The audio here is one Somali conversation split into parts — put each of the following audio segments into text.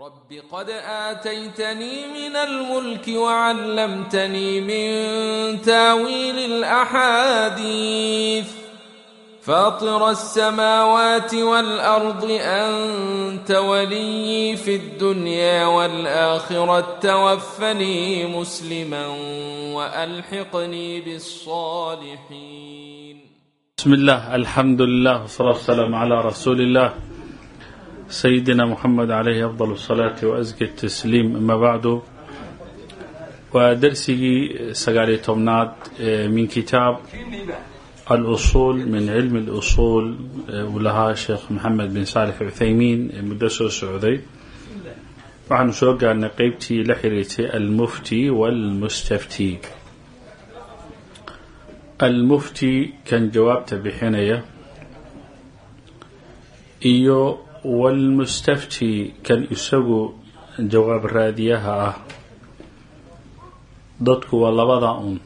رب قد آتيتني من الملك وعلمتني من تاويل الأحاديث فاطر السماوات والأرض أنت ولي في الدنيا والآخرة توفني مسلما وألحقني بالصالحين بسم الله الحمد لله والصلاة والسلام على رسول الله سيدنا محمد عليه أفضل الصلاة وأزكى التسليم أما بعد ودرسي سقالي تمناد من كتاب الأصول من علم الأصول ولها شيخ محمد بن صالح عثيمين مدرسه السعودي waxaanu soo gaarnay qeybtii la xiriirtay almufti walmustafti almufti kan jawaabta bixinaya iyo walmustafti kan isagu jawaab raadiyaha ah dadku waa labada un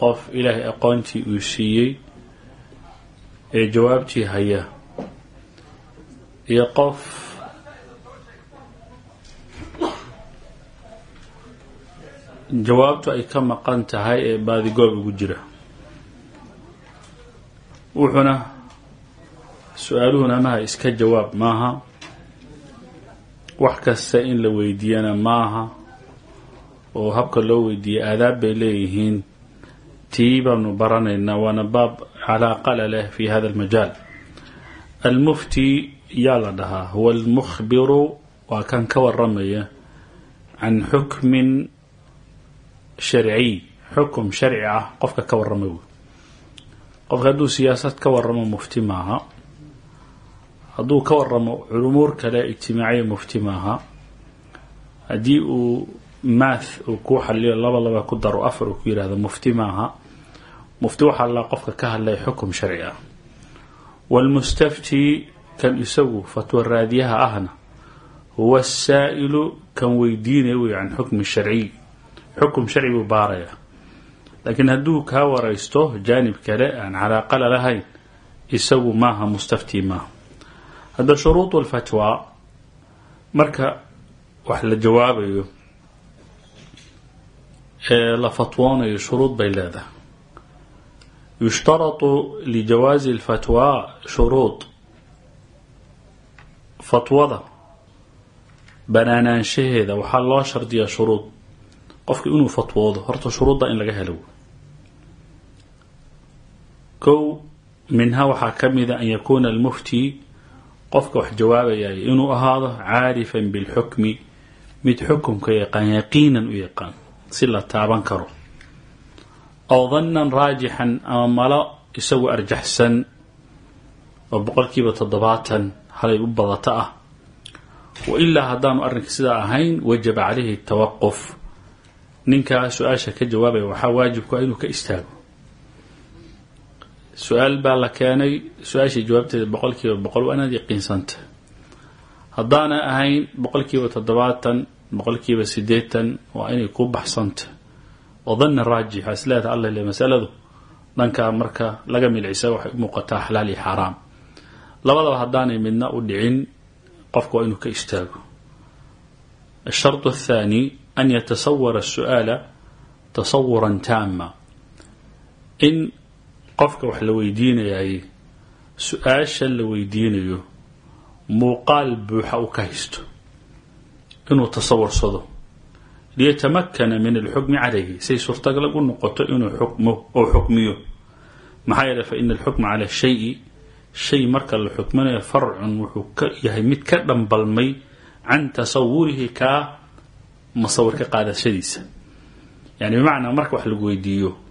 qof ilaahay aqoontii uu siiyey ee jawaabtii haya iyo qof jawaabtu ay ka maqan tahay ee baadigoob ugu jira wuxuuna su'aaluhuna maha iska jawaab maaha. Wax kasta in la weydiiyana maaha. Oo habka loo weydiiyay aadaab bay leeyihiin. Tii baanu baranaynaa waana baab calaaqala leh fi hada almajaal. Almufti yaa la dhahaa huwa almukhbiru waa kan ka waramaya can xukmin sharciy xukum sharci ah qofka ka warramay qofka hadduu siyaasad ka waramo mufti maaha hadduu ka waramo cumuur kale ijtimaaciya mufti maaha haddii uu maath uu ku xaliyo laba laba ku daro afar uu ku yihahdo mufti maaha mufti waxaa la qofka ka hadlaya xukum sharci ah. Waalmustafti kan isagu fatwa raadiyaha ahna huwa asaa'ilu kan weydiinaya wey can xukmi sharciy xukum sharci buu baaraya laakiin hadduu kaa waraysto jaanib kale aan calaaqala lahayn isagu maaha mustafti maaha hadda shuruud alfatwa marka wax la jawaabayo ee la fatwoonayo shuruud bay leedahay yushtaratu lijawaazi alfatwa shuruud fatwada banaanaanshaheeda waxaa loo shardiyaa shuruud qofka inuu fatwoodo horta shuruudda in laga helo kow minha waxaa ka mida an yakuuna almufti qofka wax jawaabayay inuu ahaado caarifan bilxukmi mid xukumka yaqaan yaqiinan u yaqaan si la taaban karo. Aw dannan raajixan ama malo isagu arjaxsan oo boqolkiiba toddobaatan halay u badata ah. Wa ilaa haddaanu arrinka sidaa ahayn wajaba calayhi tawaquf ninkaa su'aasha ka jawaabaya waxaa waajibku ah inuu ka istaago su'aal baa la keenay. Su'aashii jawaabteeda boqolkiiba boqol waa inaad yaqiinsantahay haddaana ahayn boqolkiiba toddobaatan boqol siddeetan waa inay ku baxsantahay wadanna danni raajix aa le masaladu dhankaa marka laga milcisa waxay u muuqataa xalaal iyo xaaraam. Labadaba haddaanay midna u dhicin qofku waa inuu ka istaago. Ashardu athaani an yatasawara asu-aala tasawuran taama in qofka wax la weydiinayay su'aasha la weydiinayo muuqaal buuxa u ka haysto inuu tasawarsado. Liyatamakana min alxukmi calayhi say suurtagal u noqoto inuu oo xukmiyo. Maxaa yeele fa ina alxukma cala shayi shay marka la xukminayo farcun wuxuu ka yahay mid ka dhambalmay can tasawurihi ka qaadashadiisa. Yani bimacnaa marka wax lagu weydiiyo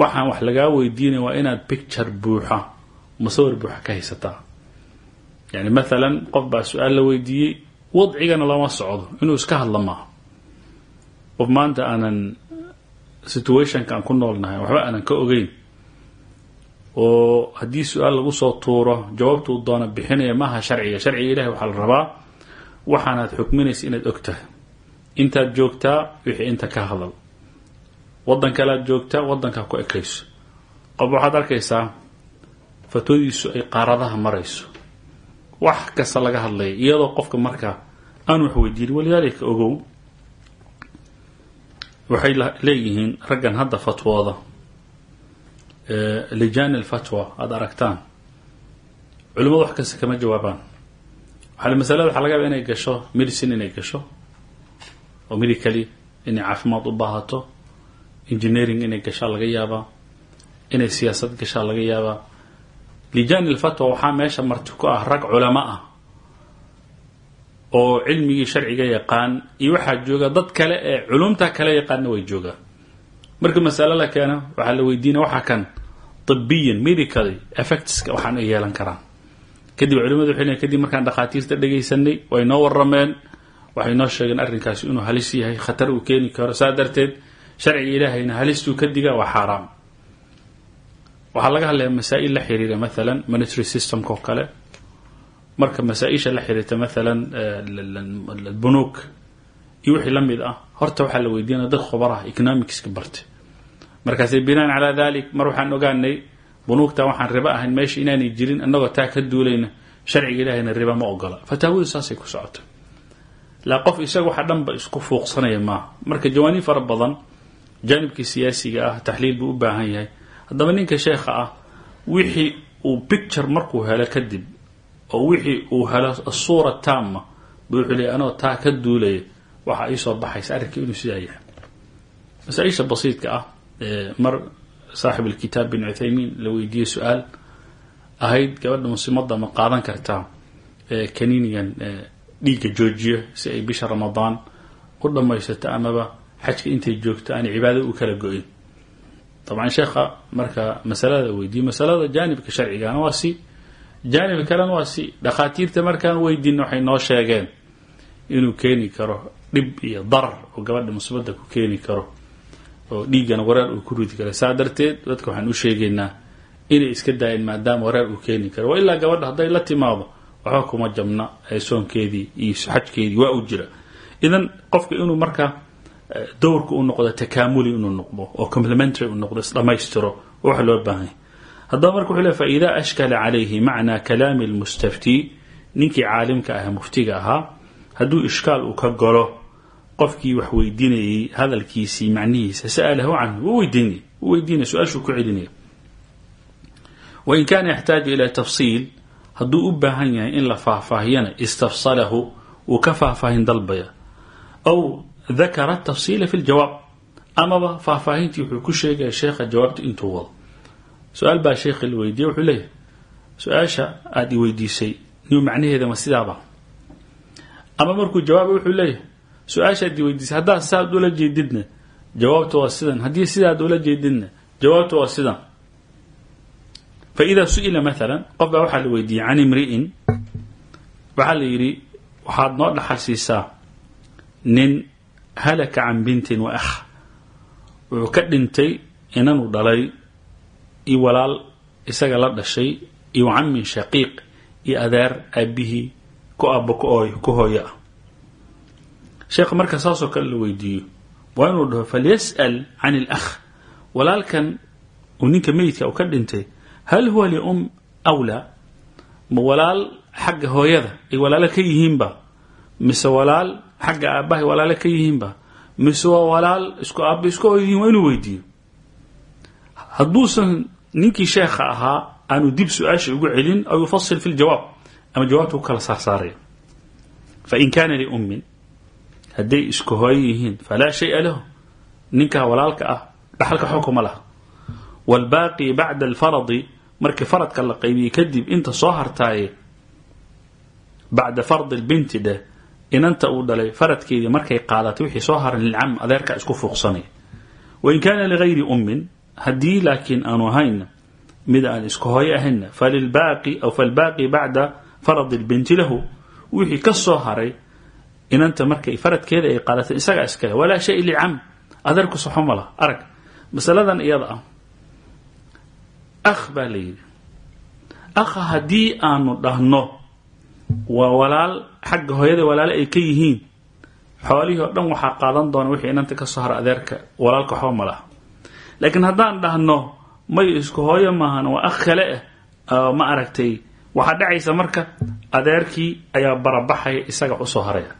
waxaan wax lagaa weydiinaya waa inaad picture buuxa musawir buuxa ka haysataa yani maalan qof baa su'aal la weydiiyey wadcigana lama socdo inuu iska hadla maaha qof maanta aanan situationka aan ku noolnahay waxba aanan ka ogeyn. Oo haddii su'aal lagu soo tuuro jawaabtuu doona bixinaya maaha sharciga. Sharciga ilahi waxaa la rabaa waxaanaad xukminaysa inaad og tahay intaad joogtaa wixii inta ka hadal waddan kalead joogtaa waddankaa ku ekayso. Qof waxaad arkaysaa fatwadiisu ay qaaradaha marayso. Wax kasta laga hadlaya iyadoo qofka marka aan wax weydiinin walidaalika ogow. Waxay leeyihiin raggan hadda fatwooda. Lijaan alfatwa aada aragtaan. Culimadu wax kasta kama jawaabaan. Waxa masalada waxaa laga yaba inay gasho medicine inay gasho oo medically inay caafimaad u baahato engineering inay gashaa laga yaabaa inay siyaasad gashaa laga yaabaa. Lijaan alfatwa waxaa meesha marti ku ah rag culamo ah oo cilmigii sharciga yaqaan iyo waxaa jooga dad kale ee culumta kale yaqaanna way joogaan marka masalo la keeno waxaa la weydiinaya waxaa kan طibiyan medically effectska waxaan yeelan karaan kadib culimadu waxay kadib markaan dhakhaatiirta dhegaysanay way noo warrameen waxay noo sheegeen arrinkaasi inuu halis yahay khatar uu keeni karo. Saa darteed sharciga ilaahayna halistuu ka diga waa xaaraam. Waxaa laga hadlaya masaa-il la xiriira maalan monitary systemka oo kale. Marka masaa-isha la xiriirta maalan bunuuk iyo wixii la mid ah horta waxaa la weydiinaya dad khubaraha economicska bartay markaase binaan calaa dalik mar waxaan ogaanay bunuugta waxaan ribo ahayn meesha inaanay jirin annagoo taa ka duulayna sharciga ilaahayna riba ma ogola. Fataawadu saasay ku socota laa qof isaga waxa dhanba isku fuuqsanaya maaha. Marka jawaaniib fara badan jaanibkii siyaasiga ah taxliil buu u baahan yahay. Haddaba ninka sheekha ah wixii uu picture markuu helo kadib oo wixii uu helo asuura taama buu wuxuu leey anoo taa ka duulaya. Waxaa iisoo baxaysa arrinka inuu sidaa yahay. Masaa-isha basiidka ah mar saaxib alkitaab bin cuthaymiin la weydiiyey su'aal ahayd gabadha muslimadda ma qaadan kartaa kaniinigan dhiigga joojiya si ay bisha ramadaan u dhammaysato amaba xajka intay joogto aanay cibaadada u kala go-in. Dabcan sheekha marka masalada weydiiyey masalada jaanibka sharcigana waa si jaanibka kalena waa si. Dhakhaatiirta markaan weydiin waxay noo sheegeen inuu keeni karo dhib iyo darar oo gabadha muslimadda ku keeni karo oo dhiiggana wareer uu ku ridi kara saa darteed dadka waxaan u sheegaynaa inay iska daayeen maadaama wareer uu keeni karo. Wa ilaa gabadha hadday la timaado waxba kuma jabna soonkeedii iyo xajkeedii waa u jira. Idan qofka inuu marka dowrka u noqdo takaamuli inuu noqdo oo complementary u noqdo isdhamaystiro waxa loo baahanya haddaba marka wuxuu le fa idaa ashkala calayhi macnaa kalaami lmustaftii ninkii caalimka ah muftiga ahaa hadduu ishkaal uu ka galo qofkii wax weydiinayay hadalkiisii macnihiisa sa'alahu canhu wuu weydiinaya su'aashuu ku celinaya wain kaana yaxtaaju ila tafsiil hadduu u baahan yahay in la faahfaahiyana istafsalahu wuu ka faahfaahin dalbaya dakara tafsiila fi ljawaab amaba faahfaahintii wuxuu ku sheegaya sheekha jawaabta intuu wado su'aal baa sheekha la weydiiye wuxuu leeyahay su'aasha aada i weydiisay niu macnaheeda ma sidaaba ama markuu jawaaba wuxuu leeyahay su'aashaad i weydiisay haddaad saad ula jeedidna jawaabta waa sidan haddii sidaad ula jeedidna jawaabta waa sidan fa idaa su'ila maalan qof baa waxaa la weydiiyey can la yidhi waxaad noo dhaxal nin halaka can bintin wa akh. Wuxuu ka dhintay inanu dhalay iyo walaal isaga la dhashay iyo camin shaqiiq iyo adeer aabihii ku aabbo ku hooyo ah sheekha marka saasoo kale la weydiiyo waa inuu dhaho falyas'al can ilakh walaalkan uu ninka meyidka uu ka dhintay hal huwa lium awlaa? Ma walaal xagga hooyada ay walaalo ka yihiinba mise walaal xagga aabbahay walaalo ka yihiinba. Mise waa walaal isku aabba isku hooyo yihiin waa inuu weydiiyo. Hadduusan ninkii sheekha ahaa aanu dib su'aasha ugu celin aw yufasil fi ljawaab ama jawaabta ku kala saarsaaraya. Fain kaana liummin hadday isku hooyo yihiin falaa shaya lahu. Ninkaa walaalka ah dhaxalka xukuma laha. Wاlbaaqi bacda alfaradi markii faradka la qaybiyey kadib inta soo hartaaye bacda fardi lbinti dheh inanta uu dhalay faradkeedii markay qaadatay wixii soo haran lilcam adeerkaa isku fuuqsanaya wain kaana ligayri ummin haddii laakiin aanu ahayna mid aan isku hooyo ahayna falilbaaqi aw falbaaqi bacda faradi lbinti lahu wixii ka soo haray inanta markay faradkeeda ay qaadatay isagaa iskale walaa shay licam adeerku saxo ma laha. Arag masaladan iyada ah. Akh baa akha haddii aanu dhahno waa walaal xagga hooyada walaale ay ka yihiin. Xoolihii oo dhan waxaa qaadan doona wixii inanta ka soo hara adeerka walaalka waxba ma laha laakiin haddaan dhahno may isku hooyo maahan waa akh kale ah ma aragtay waxaa dhacaysa marka adeerkii ayaa barabaxaya isaga u soo haraya.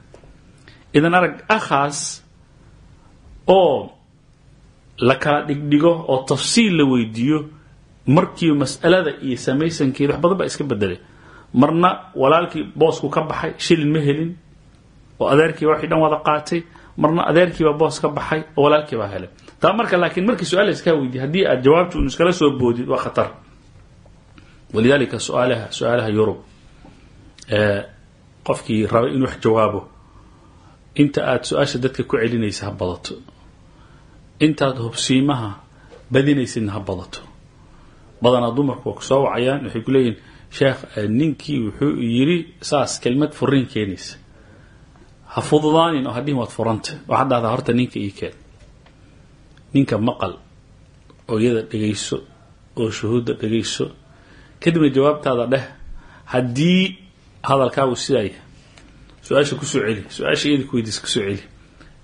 Idan arag akhaas oo la kala dhigdhigo oo tafsiil la weydiiyo markiiba mas'alada iyo samaysankeeda wax badan baa iska bedelay marna walaalkii boosku ka baxay shilin ma helin oo adeerkiiba waxay dhan wada qaatay marna adeerkiibaa boos ka baxay oo walaalkiibaa helay. Taa marka laakiin markii su'aal la iskaa weydiye aad jawaabtu un iskala soo boodid waa khatar. Walidaalika suaalaha su'aalaha yurub qofkii raba inuu wax jawaabo inta aad su'aasha dadka ku celinaysa ha badato. Intaad hubsiimaha badinaysidna ha badato. Badanaa dumarku waa ku soo wacayaan waxay ku leeyihiin sheekh ninkii wuxuu yiri saas kelmad furiin keenaysa ha fududaanin oo hadhihin waad furanta. Waxaad dhahdaa horta ninka ii keen. Ninka maqal oo iyada dhegayso oo shuhuudda dhegayso kadibna jawaabtaada dheh haddii hadalkaagu sidaa yahay su'aasha ku soo celi su'aasha iyada ku weydiisa ku soo celi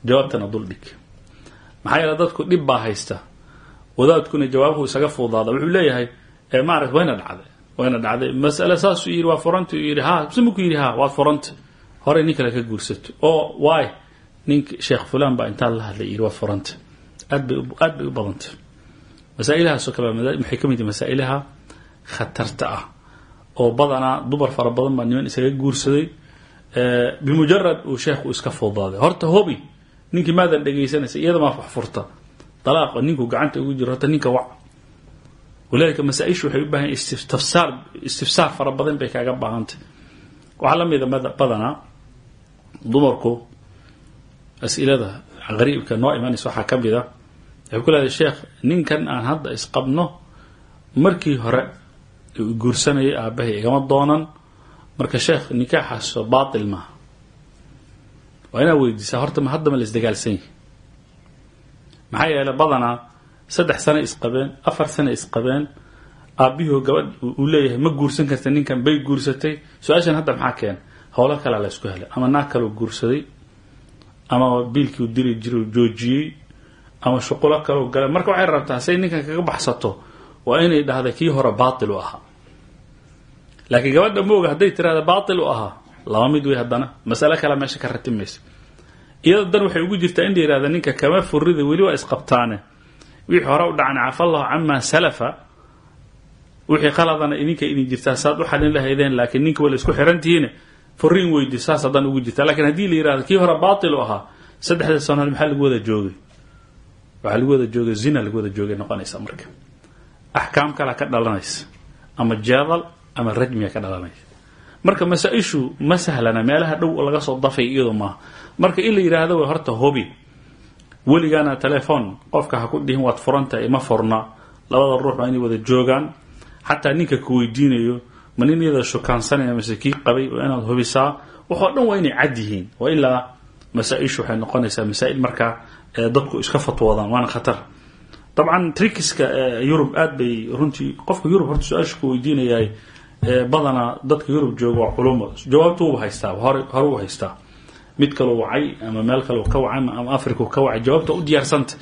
jawaabtana dul dhig. Maxaa yeele dadku dhib baa haysta. Wadaadkuna jawaabhu isaga fuudaada wuxuu leeyahay maarata wayna dhacday wayna dhacday. Masale saasuu yidhi waa furanta yidhi ha simuku yidhi ha waad furanta horey nin kale ka guursato. Oo waay ninka sheekh fulan baa intaan la hadlay yidhi waad furanta aad bay aad bay u badantay. Masaa'ilahaasoo ka mid yihiin khatarta ah oo badanaa dumar fara badan baa niman isaga guursaday. Bimujarad uu sheekhu iska fudaaday horta hobi ninkii maadan dhegaysanaysa iyada maa wax furta. Dalaaqa ninku gacanta ugu jiro ninka wac walidalika masaa-ishu waxay u baahan istifsaar fara badan bay kaaga baahantay. Waxaa la mida badanaa dumarku as-ilada qariibka noo imanaysa waxaa ka mid a waxay ku leedahay sheekh ninkan aan hadda isqabno markii hore guursanayay aabbahay igama doonan. Marka sheekh nikaaxaasoo baatil maaha waa inaad weydiisaa horta ma haddama la isdagaalsan yahi maxaa yeeley badanaa saddex sano isqabeen afar sano isqabeen aabbihio gabadh uu leeyahay ma guursan karta ninkan bay guursatay. Su'aashan hadda maxaa keena howlo kalea la ysku helay. Ama naag kaloo guursaday ama biilkii u diri jira joojiyey ama shuqulo kaloo galay. Marka waxay rabtaa say ninkan kaga baxsato waa inay dhahda kii hore baatil u ahaa. Laakiin gabadha mooga hadday tirahda baatil u ahaa laba mid wey haddana. Masale kale meesha ka ratimaysa iyado dan waxay ugu jirtaa in la yihahda ninka kama furida weli waa isqabtaane wixii hore u dhacan cafallahu camaa salafa wixii qaladana idinka idin jirtaa saad u xalin lahaydeen laakiin ninka waa isku xirantihiine furiin weydi saas haddana ugu jirtaa. Lakiin haddii la yihahdo kii hore baatil u ahaa saddexda sanood maxaa lagu wada joogay? Waxaa lagu wada joogay zina lagu wada joogay noqonaysa marka. Axkaam kalea ka dhalanaysa ama jeedal ama rajmiga ka dhalanaysa. Marka masaa-ishu ma sahlana meelaha dhow laga soo dafay iyado maaha. Marka in la yidhaahdo way horta hobi weligaana telefoon qofka ha ku dhihin waad furantahay ma furna. Labada ruux waa inay wada joogaan. Xataa ninka ku weydiinayo ma nin iyada shukaansanaya mase kii qabay waa inaad hubisaa? Waxoo dhan waa inay cad yihiin. Waa ilaa masaa-ishu waxay noqonaysaa masaa-il markaa dadku iska fatwoodaan. Waana khatar. Dabcan trickiska yurub aad bay runtii qofka yurub horta su'aasha ku weydiinayahay badanaa dadka yurub jooga waa culumo jawaabtu uba haystaa hore u haystaa mid kaloo wacay ama meel kaloo ka wacay ama africa ka wacay jawaabta u diyaarsanta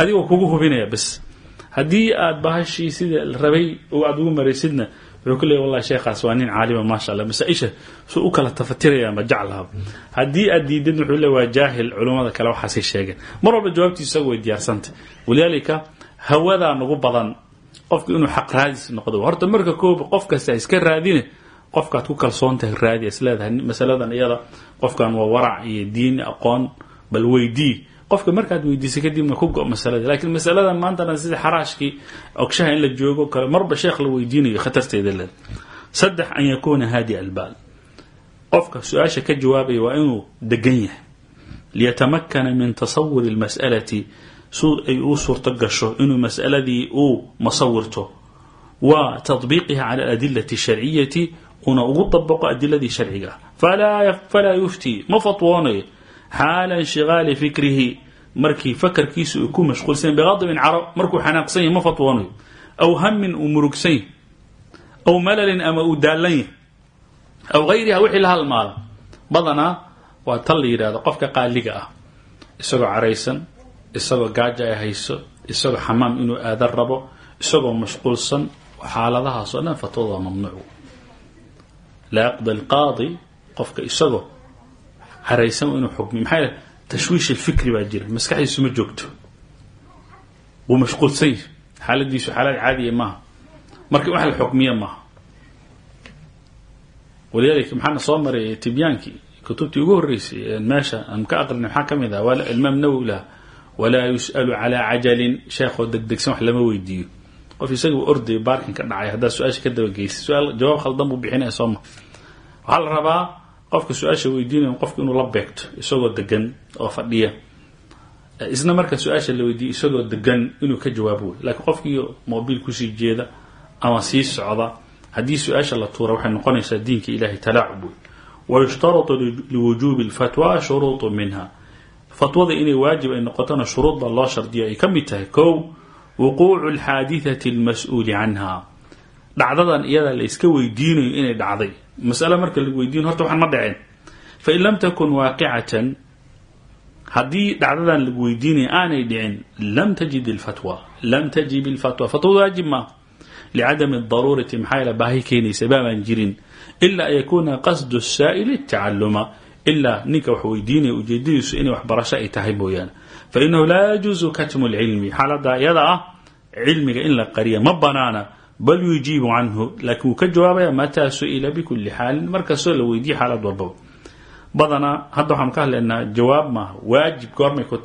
adigoo kugu hubinaya bas haddii aad bahashii sida rabay oo aad ugu maraysidna wuxuu ku leey sheekhaas waa nin caalima maasha allah masaa-isha suu u kala tafatiraya ma jeclaha haddii aad diidid wuxuu le waa jaahil culummada kale waxaasay sheegeen. Mar walba jawaabtiisu way diyaarsanta walidaalika hawadaa nagu badan. Qofka inuu xaq raadis noqdo. Horta marka kooba qof kasta iska raadine qofkaad ku kalsoontahay raadi isleedahay masaladan iyada qofkan waa warac iyo diin aqoon bal weydii. Qofka markaad weydiisa kadibna ku go masalada lakiin masaladan maantana sida xaraashkii ogshaha in la joogo kale marba sheekh la weydiinayo khatarteeda le saddex an yakuuna haadi albaal. Qofka su'aasha ka jawaabaya waa inuu degan yahay. Liyatamakana min tasawuri lmas'alati su ay uu suurto gasho inuu masaladii uu masawirto. Wa tatbiiqiha cala aladilati sharciyati una ugu dabaqo adiladii sharciga. Ah falaa yufti ma fatwoonayo xaala inshigaali fikrihi markii fakarkiisa uu ku mashquulsan biqadbin carab markuu xanaaqsan yahy ma fatwoonayo aw hamin uu murugsan aw malalin ama uu daallan yahy aw gayriha wixii la halmaala badanaa waa tan la yidhahdo qofka qaaliga ah. Isagoo caraysan isagoo gaaja ay hayso isagoo xamaam inuu aadan rabo isagoo mashquulsan xaaladahaas oo dhan fatwada waa mamnuuc laa yaqbal qaadi qofka isagoo caraysan inuu xukmiyo maxaa yeele tashwiish alfikri baa jira. Maskaxdiisu ma joogto. Wuu mashquulsan yahay xaaladiisu xaalad caadiya maaha. Marka wax la xukmiya maaha. Walidaalika maxaana soo maray tibyaankii ugu horreysay meesha aan ka aqrinay maxaa ka mid ah? Imaam walaa yus'alu calaa cajalin. Sheekhoo degdegsan wax lama weydiiyo. Qof isaga ordaya baarkin ka dhacay haddaad su'aasha ka dabageysa su'aal jawaab khaldan buu bixinaya sooma waxaa la rabaa qofka su'aasha weydiinaya qofku inuu la beegto isagoo degan oo fadhiya? Isna marka su'aasha la weydiiyo isagoo degan inuu ka jawaabo wey laakiin qofkii mobiil ku sii jeeda ama sii socda haddii su'aasha la tuura waxay noqonaysaa diinka ilahay talaacub wey wayushtaratu liwujuubi alfatwa shuruutu minha. Fatwada inay waajib ay noqotona shuruudba loo shardiyo ay ka mid tahay kow wuquucu alxaadithati almas-uuli canha dhacdadan iyadaa la iska weydiinayo inay dhacday. Masale marka la weydiin horta waxaan ma dhaceen fa in lam takun waaqicatan haddii dhacdadan lagu weydiinaya aanay dhicin lam tajid ilfatwa lam tajib ilfatwa fatwadu waajib maaha licadami daruurati maxaa yaele baahi keenaysa baabaan jirin. Ila an yakuuna qasdu saa'ili tacaluma ilaa ninka wax weydiinaya ujeedadiisu inay waxbarasho ay tahay mooyaane. Fainahu laa yajuusu katmu lcilmi xaaladaa iyada ah cilmiga in la qariya ma banaana bal yujiibu canhu laakiin wuu ka jawaabaya mataa su'ila bikuli xaalin? Markastoo la weydiiye xaalad walbaba badanaa hadda waxaanu ka hadlaynaa jawaab maaha waajib goormay ku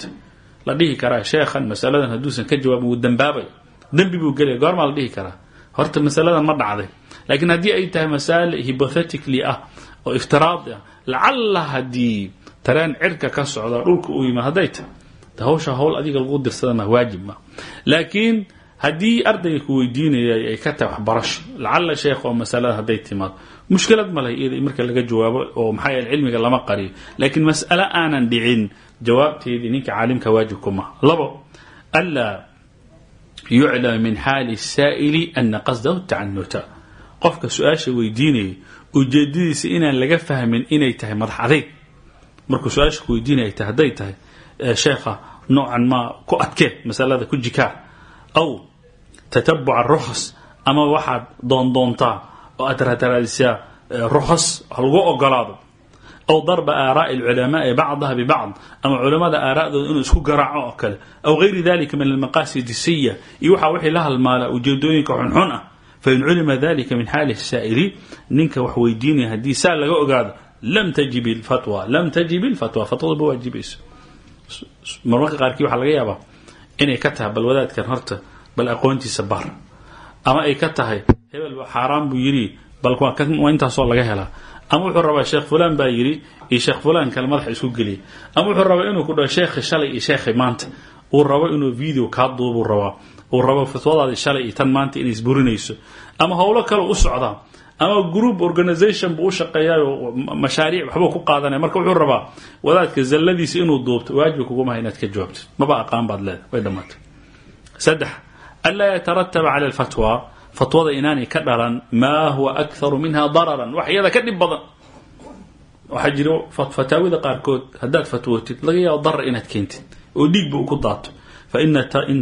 la dhihi karaa sheekhan masaladan hadduusan ka jawaabin wuu dambaabay. Dembi buu gelaya goormaa la dhihi karaa. Horta masaladan ma dhacday. Laakiin haddii ay tahay masaale hypothetically ah oo iftiraadi ah lacalla haddii tareen cirka ka socda dhulka uu yimaad hadday hawl adiga lagu dirsada waajib ma. Laakiin haddii ardayga ku ay ka tahay waxbarasho lacalla sheekh oo masalada hadday timaado mushkilad ma leh iyada marka laga jawaabo oo maxaa cilmiga lama qariyo. Laakiin mas'ale aanan dhicin jawaabteedii ninka caalimka waajib kuma labo anlaa yuclama min xaali saa'ili ana qasdahu tacanuta qofka su'aasha weydiinaya ujeedadiisa inaan laga fahmin inay tahay madax adeyg markuu ku weydiinaya hadday tahay sheekha noocan maa ku adkee masalada ku jikaa. Aw tatabuca rukhas ama waxaad doondoontaa oo aad raadaraadisaa rukhas lagu ogolaado aw darba aaraa'i alculamaai bacdaha bibacd ama culamada aaraa'dooda inuu isku garaaco kale aw gayri dalika min almaqaasid siya iyo waxaa wixii la halmaala ujeedooyinka xunxun ah fain culima dalika min xaali saa'ili ninka wax weydiinaya haddii saa laga ogaado lam tajib ilfatwa lam tajib ilfatwa fatwada ma waajibayso marmarka qaarkii waxaa laga yaabaa inay ka tahay bal horta bal aqoontiisa bar. Ama ay ka tahay hebel xaaraan buu yidhi bal waa intaasoo laga helaa ama wuxuu rabaa sheekh fulan baa yidhi iyo sheekh fulan kale madaxa isku geliyay ama wuxuu rabaa inuu ku dhaho sheekhi shalay iyo sheekhi maanta. Uu rabo inuu video kaa duubuu rabaa uu rabo fatwadaadi shalay iyo tan maanta inay isburinayso. Ama howlo kale u socdaa. Ama group organization buu u shaqeeyayo mashaariic waxbuu ku qaadanaya. Marka wuxuu rabaa wadaadka zalladiisa inuu duubto waajiba kugumaha inaad ka jawaabto maba aqaan baad leeda way dhammaatay. Saddex anlaa yatarataba cala alfatwa fatwada inaanay ka dhalan maa huwa akharu minha dararan wax iyada ka dhib badan waxaa jiro fataawida qaarkood haddaad fatwootid laga yaabo darar inaad keentid oo dhiigba uu ku daato fain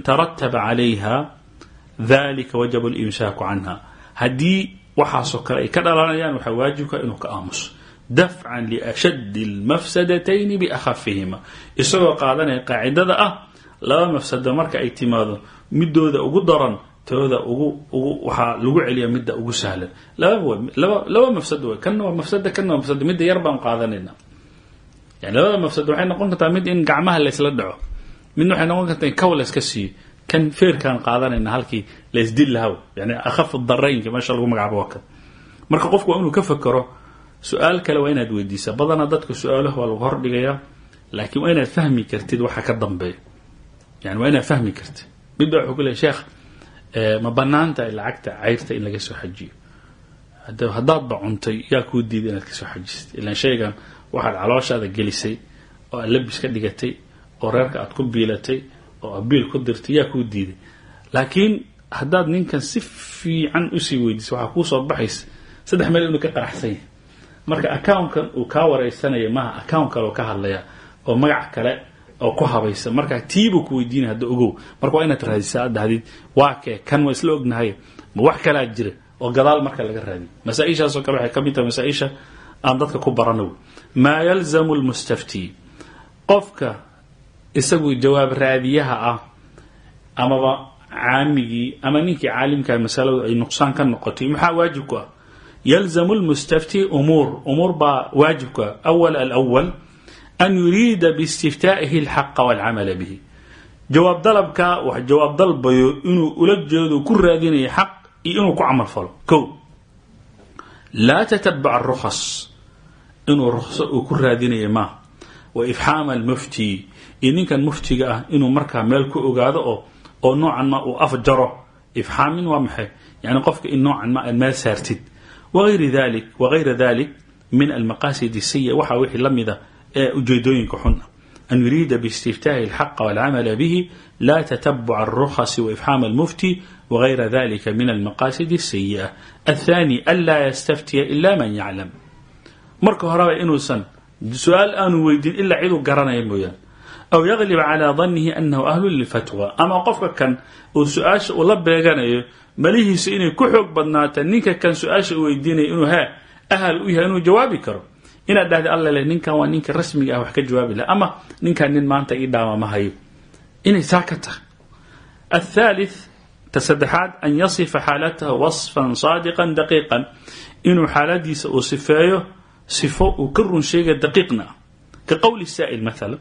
tarataba calayha dalika wajaba alimsaaku canha haddii waxaasoo kale ay ka dhalanayaan waxaa waajibka inuu ka aamuso dafcan liashaddi almafsadatayni biakhafihima isagoo qaadanaya qaacidada ah laba mafsado marka ay timaado midooda ugu daran tooda ugu ugu waxaa lagu celiya midda ugu sahlan. Laba laba laba mafsado way. Kanna waa mafsada kanna waa mafsada midda yar baan qaadanayna. Yani labada mafsado waxay noqon kartaa mid in gacmaha laysla dhaco. Midna waxay noqon kartaa in kaw layska siiyo. Kan feerkaan qaadanayna halkii laysdil lahaw. Yani akhafu daraynka meesha lagu magacaabo waa marka qofku inuu ka fekero su'aal kale waa inaad weydiisaa. Badanaa dadka su'aalaha waa lagu hordhigayaa laakiin waa inaad fahmi kartid waxa ka dambeeya. Yani waa inaad fahmi kartid mid wuxuu ku leey sheekh ma banaan lacagta cayrta in laga soo xajiyo? Haddaadba cuntay yaa kuu diiday inaad ka soo xajistay. Ilaan shaygan waxaad calooshaada gelisay oo aad labis ka dhigatay oo reerka aad ku biilatay oo abiil ku dirtay yaa kuu diiday. Laakiin haddaad ninkan si fiican u sii weydiisay waxaa kuu soo baxaysa saddex meel inuu ka qaraxsan yahay. Marka accountkan uu kaa wareysanaya maaha account kale ka hadlaya oo magac kale oo ku habaysa. Marka tiibuu ku weydiinaya hadda ogow. Marka waa inaad raadisaa aad dahdid waa kee? Kan waa isla ognahay. Ma wax kalaa jira oo gadaal marka laga raadiyo. Masaa-ishaasoo kale waxay ka mid tahay masaa-isha aan dadka ku barano maa yalzamu lmustafti. Qofka isagu jawaab raadiyaha ah amaba caamigii ama ninkii caalimkaa masaladu ay nuqsaan ka noqotay maxaa waajib ku ah? Yalzamu lmustafti umuur. Umuur baa waajib ku ah. Awal alawal an yuriida biistiftaa'ihi alxaqa walcamala bihi jawaab dalabka wax jawaab dalbayo inuu ula jeedo ku raadinayo xaq iyo inuu ku camal falo ko laa tatabac arukhas inuu rukhso uu ku raadinayo ma wa ifxaama almufti iyo ninkan muftiga ah inuu markaa meel ku ogaado oo oo noocan ma uu afjaro ifxaamin waa maxay yani qofka in noocan ma aad meel saartid waayri dalik wagayra dalik min almaqaasid sayi waxaa wixii la mida ee ujeedooyinka xun. Ah an yuriida biistiftaahi alxaqa walcamala bihi la tatabuca alrukhasi waifxaam almufti wagayra dalika min almaqaasid asayi'a athaani anlaa yastaftiya ila man yaclam marka horeba inuusan su'aal aanu weydiin ilaa ciduu garanaya mooyaane aw yagliba calaa danihi anahu ahlun lilfatwa. Ama qofka kan uu su'aasha uu la beeganayo malihiisu inay ku xoog badnaato ninka kan su'aasha u weydiinaya inuu ha ahal u yahay inuu jawaabi karo inaad dhahda alla leh ninkan waa ninka rasmiga ah wax ka jawaabi laha ama ninkan nin maanta ii dhaama ma hayo inay saa athalith ta an yasifa xaalatahu wasfan saadiqan daqiiqan. Inuu xaaladiisa uu sifeeyo sifo uu ka run sheegaya daqiiqna. Ka qowli saa'il maala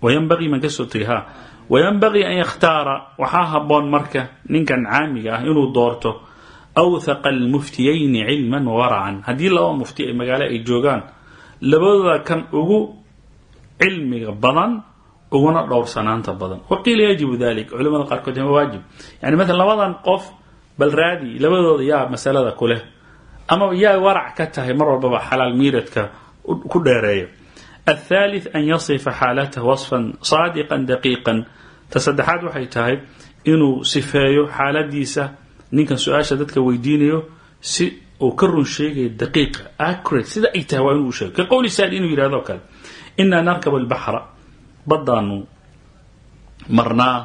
wayanbagii man ka soo tegay ha wayanbagii an yakhtaara waxaa haboon marka ninkan caamiga ah inuu doorto awthaqa almuftiyayni cilman wawaracan haddii laba mufti ay magaalo ay joogaan labadooda kan ugu cilmiga badan uguna dhowrsanaanta badan waqiila yajibu dalik culimada qaarkood ma waajib yani maala labadan qof bal raadi labadooda yaa masalada ku leh ama yaa warac ka tahay mar walbaba xalaal miiradka ku dheereeya athalith an yasifa xaalatahu wasfan saadiqan daqiiqan ta saddexaad waxay tahay inuu sifeeyo ninkan su'aasha dadka weydiinayo si uu ka run sheegayo daqiiqa accurate sida ay tahay waa inuu sheego ka qowli saad inuu yidhahdo kale inaa narkab albaxra baddaanu marnaa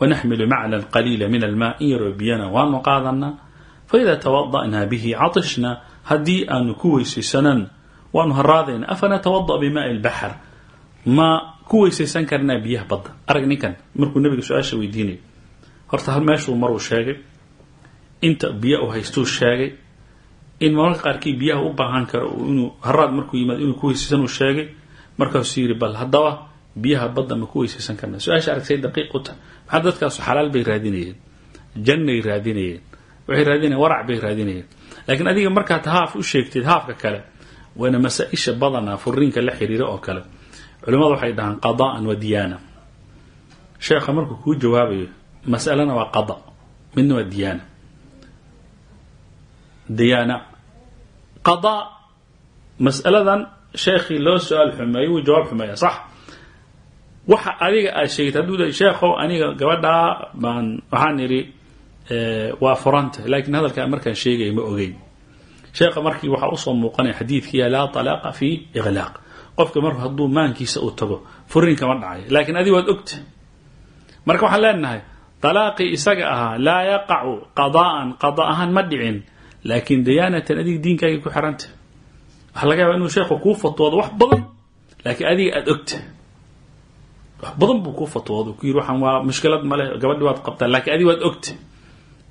wanaxmilu macna qaliila min almaa in yaroo biyana waanu qaadanaa faida tawada'naa bihi catishna haddii aanu ku weysaysanan waanu haraadayna afanatawada bimaai albaxr ma ku weysaysan karnaa biyaha badda. Arag ninkan markuu nebiga su'aasha weydiinayo horta hal meeshuu maruu sheegay inta biyo u haystuu sheegay in mararka qaarkii biyaha u baahan karo inuu haraad markuu yimaado inuu ku weysaysan uu sheegay. Markaasuu yidhi bal haddaba biyaha badda ma ku weysaysan karnaa su'aasha aragsay daqiiq u tahay maxaa dadkaasu xalaal bay raadinayeen? Jannay raadinayeen. Waxay raadinayen warac bay raadinayeen. Laakiin adiga markaad haaf u sheegteed haafka kale waana masaa-isha badanaa furiinka la xiriira oo kale. Culimmadu waxay dhahaan qada'an wa diyaana. Sheekha markuu kuu jawaabayo masalana waa qada midna waa diyaana diyaana. Qada mas'aladan sheekhii loo su'aal xumeeyey wuu jawaab xumeeya sax. Waxa adiga aad sheegtay hadduu sheekhow aniga gabadhaa baan waxaan idhi waa furanta laakiin hadalkaa markaan sheegaya ma ogeyn. Sheekha markii waxaa u soo muuqanaya xadiidkiya laa talaaqa fi iqlaaq qofka mar hadduu maankiisa uu tago furin kama dhacayo laakiin adiga waad ogta. Marka waxaan leenahay talaaqii isaga ahaa laa yaqacu qada'an qada ahaan ma dhicin laakiin diyaanatan adiga diinkaagay ku xiranta waxaa laga yaaba inuu sheekhu kuu fatwoodo wax badan laakiin adiga aada ogta. Wax badan buu kuu fatwoodo ku yiri waxaan waa mushkilad male gabadhi waad qabtaa laakiin adiga waad ogta.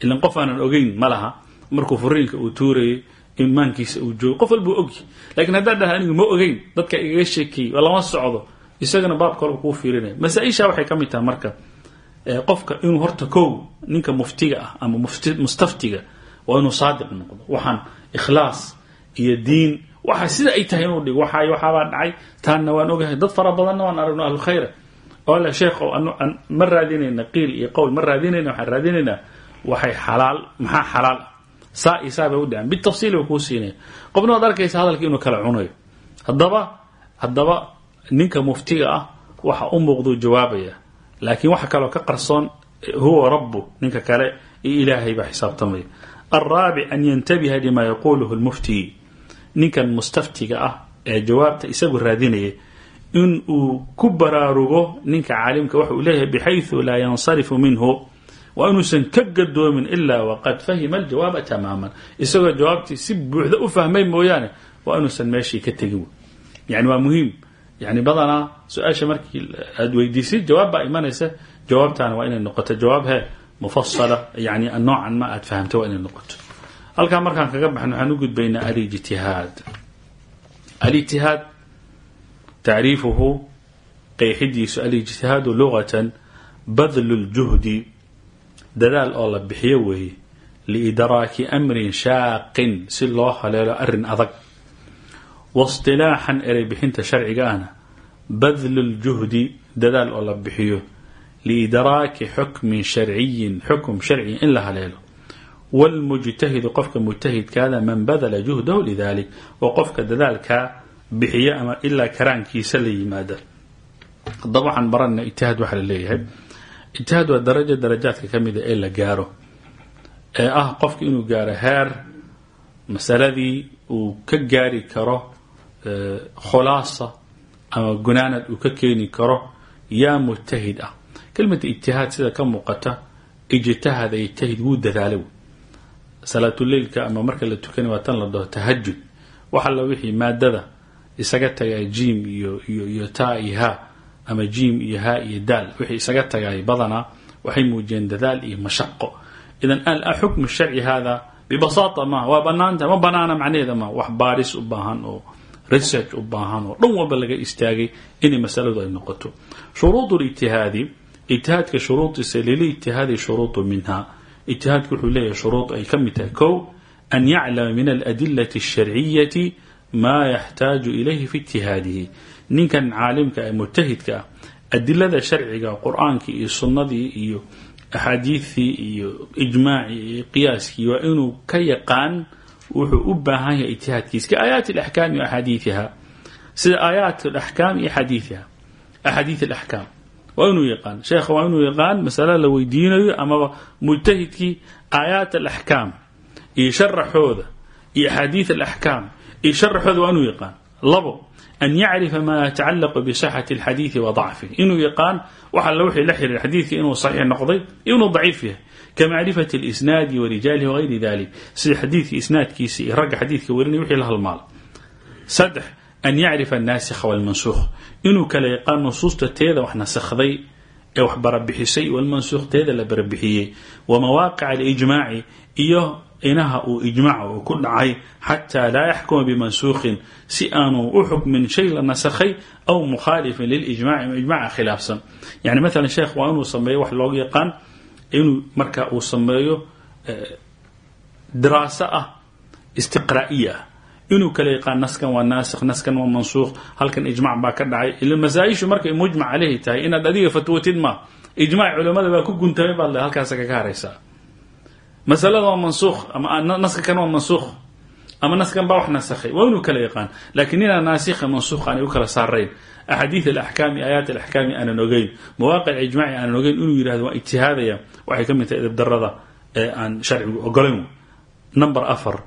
Ilan qof aanan ogeyn ma laha markuu furiinka uu tuurayay imaankiisa uu joogo qof walbuu ogyahy lakiin haddaad dhaha anigu ma ogeyn dadka igaga sheekeeyey lama socdo. Isagana baab kale kuu fiirinaya. Masaa-isha waxay ka mid tahay marka qofka inuu horta kow ninka muftiga ah ama mustaftiga waa inuu saadiq noqdo. Waxaan ikhlaas iyo diin waxa sida ay tahay inuu dhigo. Waxa waxaabaa dhacay. Taanna waan ogahay. Dad fara badanna waan aragno ahlu khayra oo le sheekhow ma raadinayna qiil iyo qowl ma raadinayna waxaan raadinaynaa waxay xalaal maxaa xalaal? Ah u dhacan bitafsiil ba kuu siinaya qofna waad arkaysa inuu kala cunayo haddaba haddaba ninka muftiga ah waxa u muuqduu jawaabaya. Laakiin waxa kaloo ka qarsoon huwa rabu ninka kale iyo ilaahay baa xisaabtamaya alraabic an yantabiha lima yaquluhu lmufti ninkan mustaftiga ah ee jawaabta isagu raadinaya in uu ku baraarugo ninka caalimka waxa uu leeyahay bxayثu laa yansarifu minhu waa inuusan ka gadoomin ilaa waqad fahima aljawaaba tamaaman isagoo jawaabtii si buuxda u fahmay mooyaane waa inuusan meeshii ka tegin yani waa muhiim yani badanaa su'aasha markii aad weydiisid jawaab baa imanaysa jawaabtaana waa inay noqoto jawaab he mufasala yani noocan ma aad fahamta waa inay noqoto. Halkaa markaan kaga baxno waxaan u gudbaynaa alijtihaad alijtihaad tacriifuhu qeexidiisu alijtihaadu lugatan badlu ljuhdi dadaal oo la bixiyo weeye liidraaki amrin shaaqin si loo haleelo arrin adag. Waistilaaxan erey bixinta sharciga ahna badlu ljuhdi dadaal oo la bixiyo liidraaki xukmin sharciyin xukum sharci in la haleelo wاlmujtahidu qofka mujtahidkaada man badla juhdahu lidalik oo qofka dadaalkaa bixiya ama ilaa karaankiisa la yimaada haddaba waxaan barana ijtihaad waxaa la leeyahay ijtihaad waa darajo darajaadka ka mida ee la gaaro ee ah qofka inuu gaaro heer masaladii uu ka gaari karo khulaasa ama gunaanad uu ka keeni karo yaa mujtahid ah kelimata ijtihaad sida ka muuqata ijtahada yjtahid wuu dadaala salaatuleilka ama marka la tukanay waa tan la dhaho tahajud wax wixii maadada isaga tagaa jim iyo iyo iyo ta iyo ha ama jim iyo ha iyo daal wixii isaga tagaay badanaa waxay muujiyeen dadaal iyo mashaqo idan xukmu sharci hada bibasaata ma waa banaanta ma banaana macnaheeda ma wax baaris u baahan oo research u baahan oo dhan walba laga istaagay inay masaladu ay noqoto shuruud lijtihaadi ijtihaadka shuruudiisa lilijtihaadi shuruudu minha ijtihaadku wuxuu leeyahay shuruud ay ka mid tahay kow an yaclama min aladilati alsharciyati maa yaxtaaju ilayhi fi ijtihaadihi ninkan caalimka ee mujtahidka ah adilada sharciga qur'aankii iyo sunnadii iyo axaadiidii iyo ijmaacii iyo qiyaaskii waa inuu ka yaqaan wuxuu u baahan yahay ijtihaadkiisa ka alaxkaami wa sida aayaat alaxkaam iyo axaadiiiha axaadiid alaxkaam waa inuu yaqaan. Sheekha waa inuu yaqaan masale la weydiinayo amaba mujtahidkii aayaat alaxkaam iyo sharaxooda iyo axaadiid alaxkaam iyo sharaxooda waa inuu yaqaan. Labo an yacrifa maa yatacalaqu bisixati alxadiidi wa dacfih inuu yaqaan wax alla wixii la xiriir xadiidka inuu saxiix noqday inuu daciif yahay. Kamacrifati اlisnaadi warijaalihi wagayri dalik sida xadiidka isnaadkiisa iyo ragga xadiidka warinaya wixii la halmaalo saddex an yacrifa anaasikha walmansuukh inuu kala yaqaan nusuusta teeda wax nasakhday ee wax barabixisay walmansuukh teeda la barabixiyey wa mawaaqica alijmaaci iyo inaha uu ijmaaca uu ku dhacay xataa laa yaxkuma bimansuukhin si aanu u xukmin shay la nasakhay aw mukhaalifin lilijmaci ijmaca khilaafsan yani maalan sheekh waa inuu sameeyo wax loogu yaqaan inuu marka uu sameeyo diraaso ah istiqraa'iya inuu kala yaqaan naskan waa naasikh naskan waa mansuukh halkan ijmac baa ka dhacay. Ila masaaishu markay mujmac caleyhi tahay inaad adiga fatwatid ma ijmac culamada baa ku guntamay baad le halkaasa kaga haraysaa masalada waa mansuukh ama naska kan waa mansuukh ama naskan baa wax nasakhay waa inuu kala yaqaan. Lakiin inaa naasikha mansuukh aanay u kala saarayn axaadiid alaxkaami aayaat alaxkaami aanan ogeyn mawaaqic ijmaci aanan ogeyn inuu yidhahdo waa ijtihaadaya waxay ka mid tahay edabdarada ee aan sharcigu ogolayn. Number afar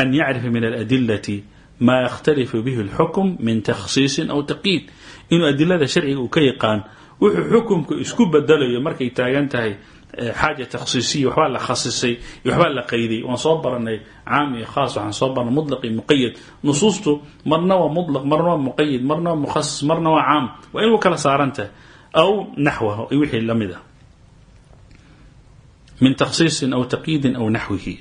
an yacrifa min aladilati maa yakhtalifu bihi اlxukm min takhsiisin aw taqyiid inuu adilada sharciga uu ka yaqaan wuxuu xukumka isku bedelayo markay taagan tahay xaaja takhsiisiya waxbaa la khasisay waxbaa la qayday waan soo baranay caam iyo khaas waxaan soo baranay mutlaq iyo muqayad nusuustu marna waa mutlaq marna waa muqayad marna waa mukhasis marna waa caam waa inuu kala saaran tahay aw naxwaha wixii la mid ah min takhsiisin aw taqyiidin aw naxwihi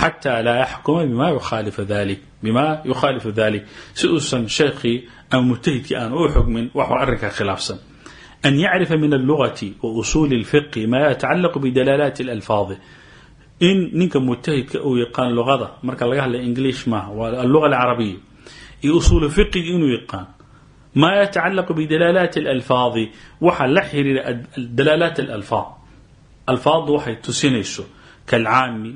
xataa laa yaxkuma bima yukhaalifu dalik bima yukhaalifu dalik si uusan sheekhii ama mujtahidkii aan u xukmin wax arrinkaa khilaafsan an yacrifa min allugati wa usuuli اlfiqhi maa yatacalaqu bidalaalaati اlalfaadi in ninka mujtahidka uu yaqaan luqada marka laga hadlay english maaha waa alluga alcarabiya iyo usuulu fiqiga inuu yaqaan maa yatacalaqu bidalaalaati اlalfaadi waxa la xiriira dalaalaat alalfaad alfaaddu waxay tusinayso kaalcaami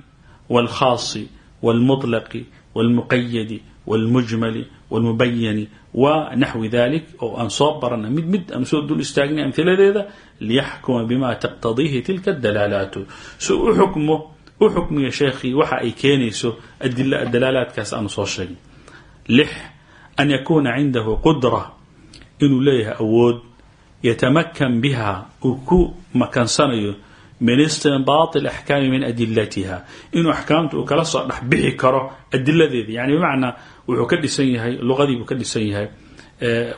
wاlkhaasi wاlmuطlaqi wاlmuqayadi wاlmujmali wاlmubayani wa naxwi dalik oo aan soo barana mid mid aan soo dul istaagnay amhiladeeda liyaxkuma bima taqtadiihi tilka dalaalaatu si u xukmo u xukmiya sheekhii waxa ay keenayso dalaalaadkaas aanu soo sheegay lix an yakuuna cindahu qudra inuu leeyahay awood yatamakan biha uu ku makansanayo min istinbaati alaxkaami min adilatiha inuu axkaamta uu kala soo dhex bixi karo adiladeeda yani bimacnaa wuxuu ka dhisan yahay luqadii buu ka dhisan yahay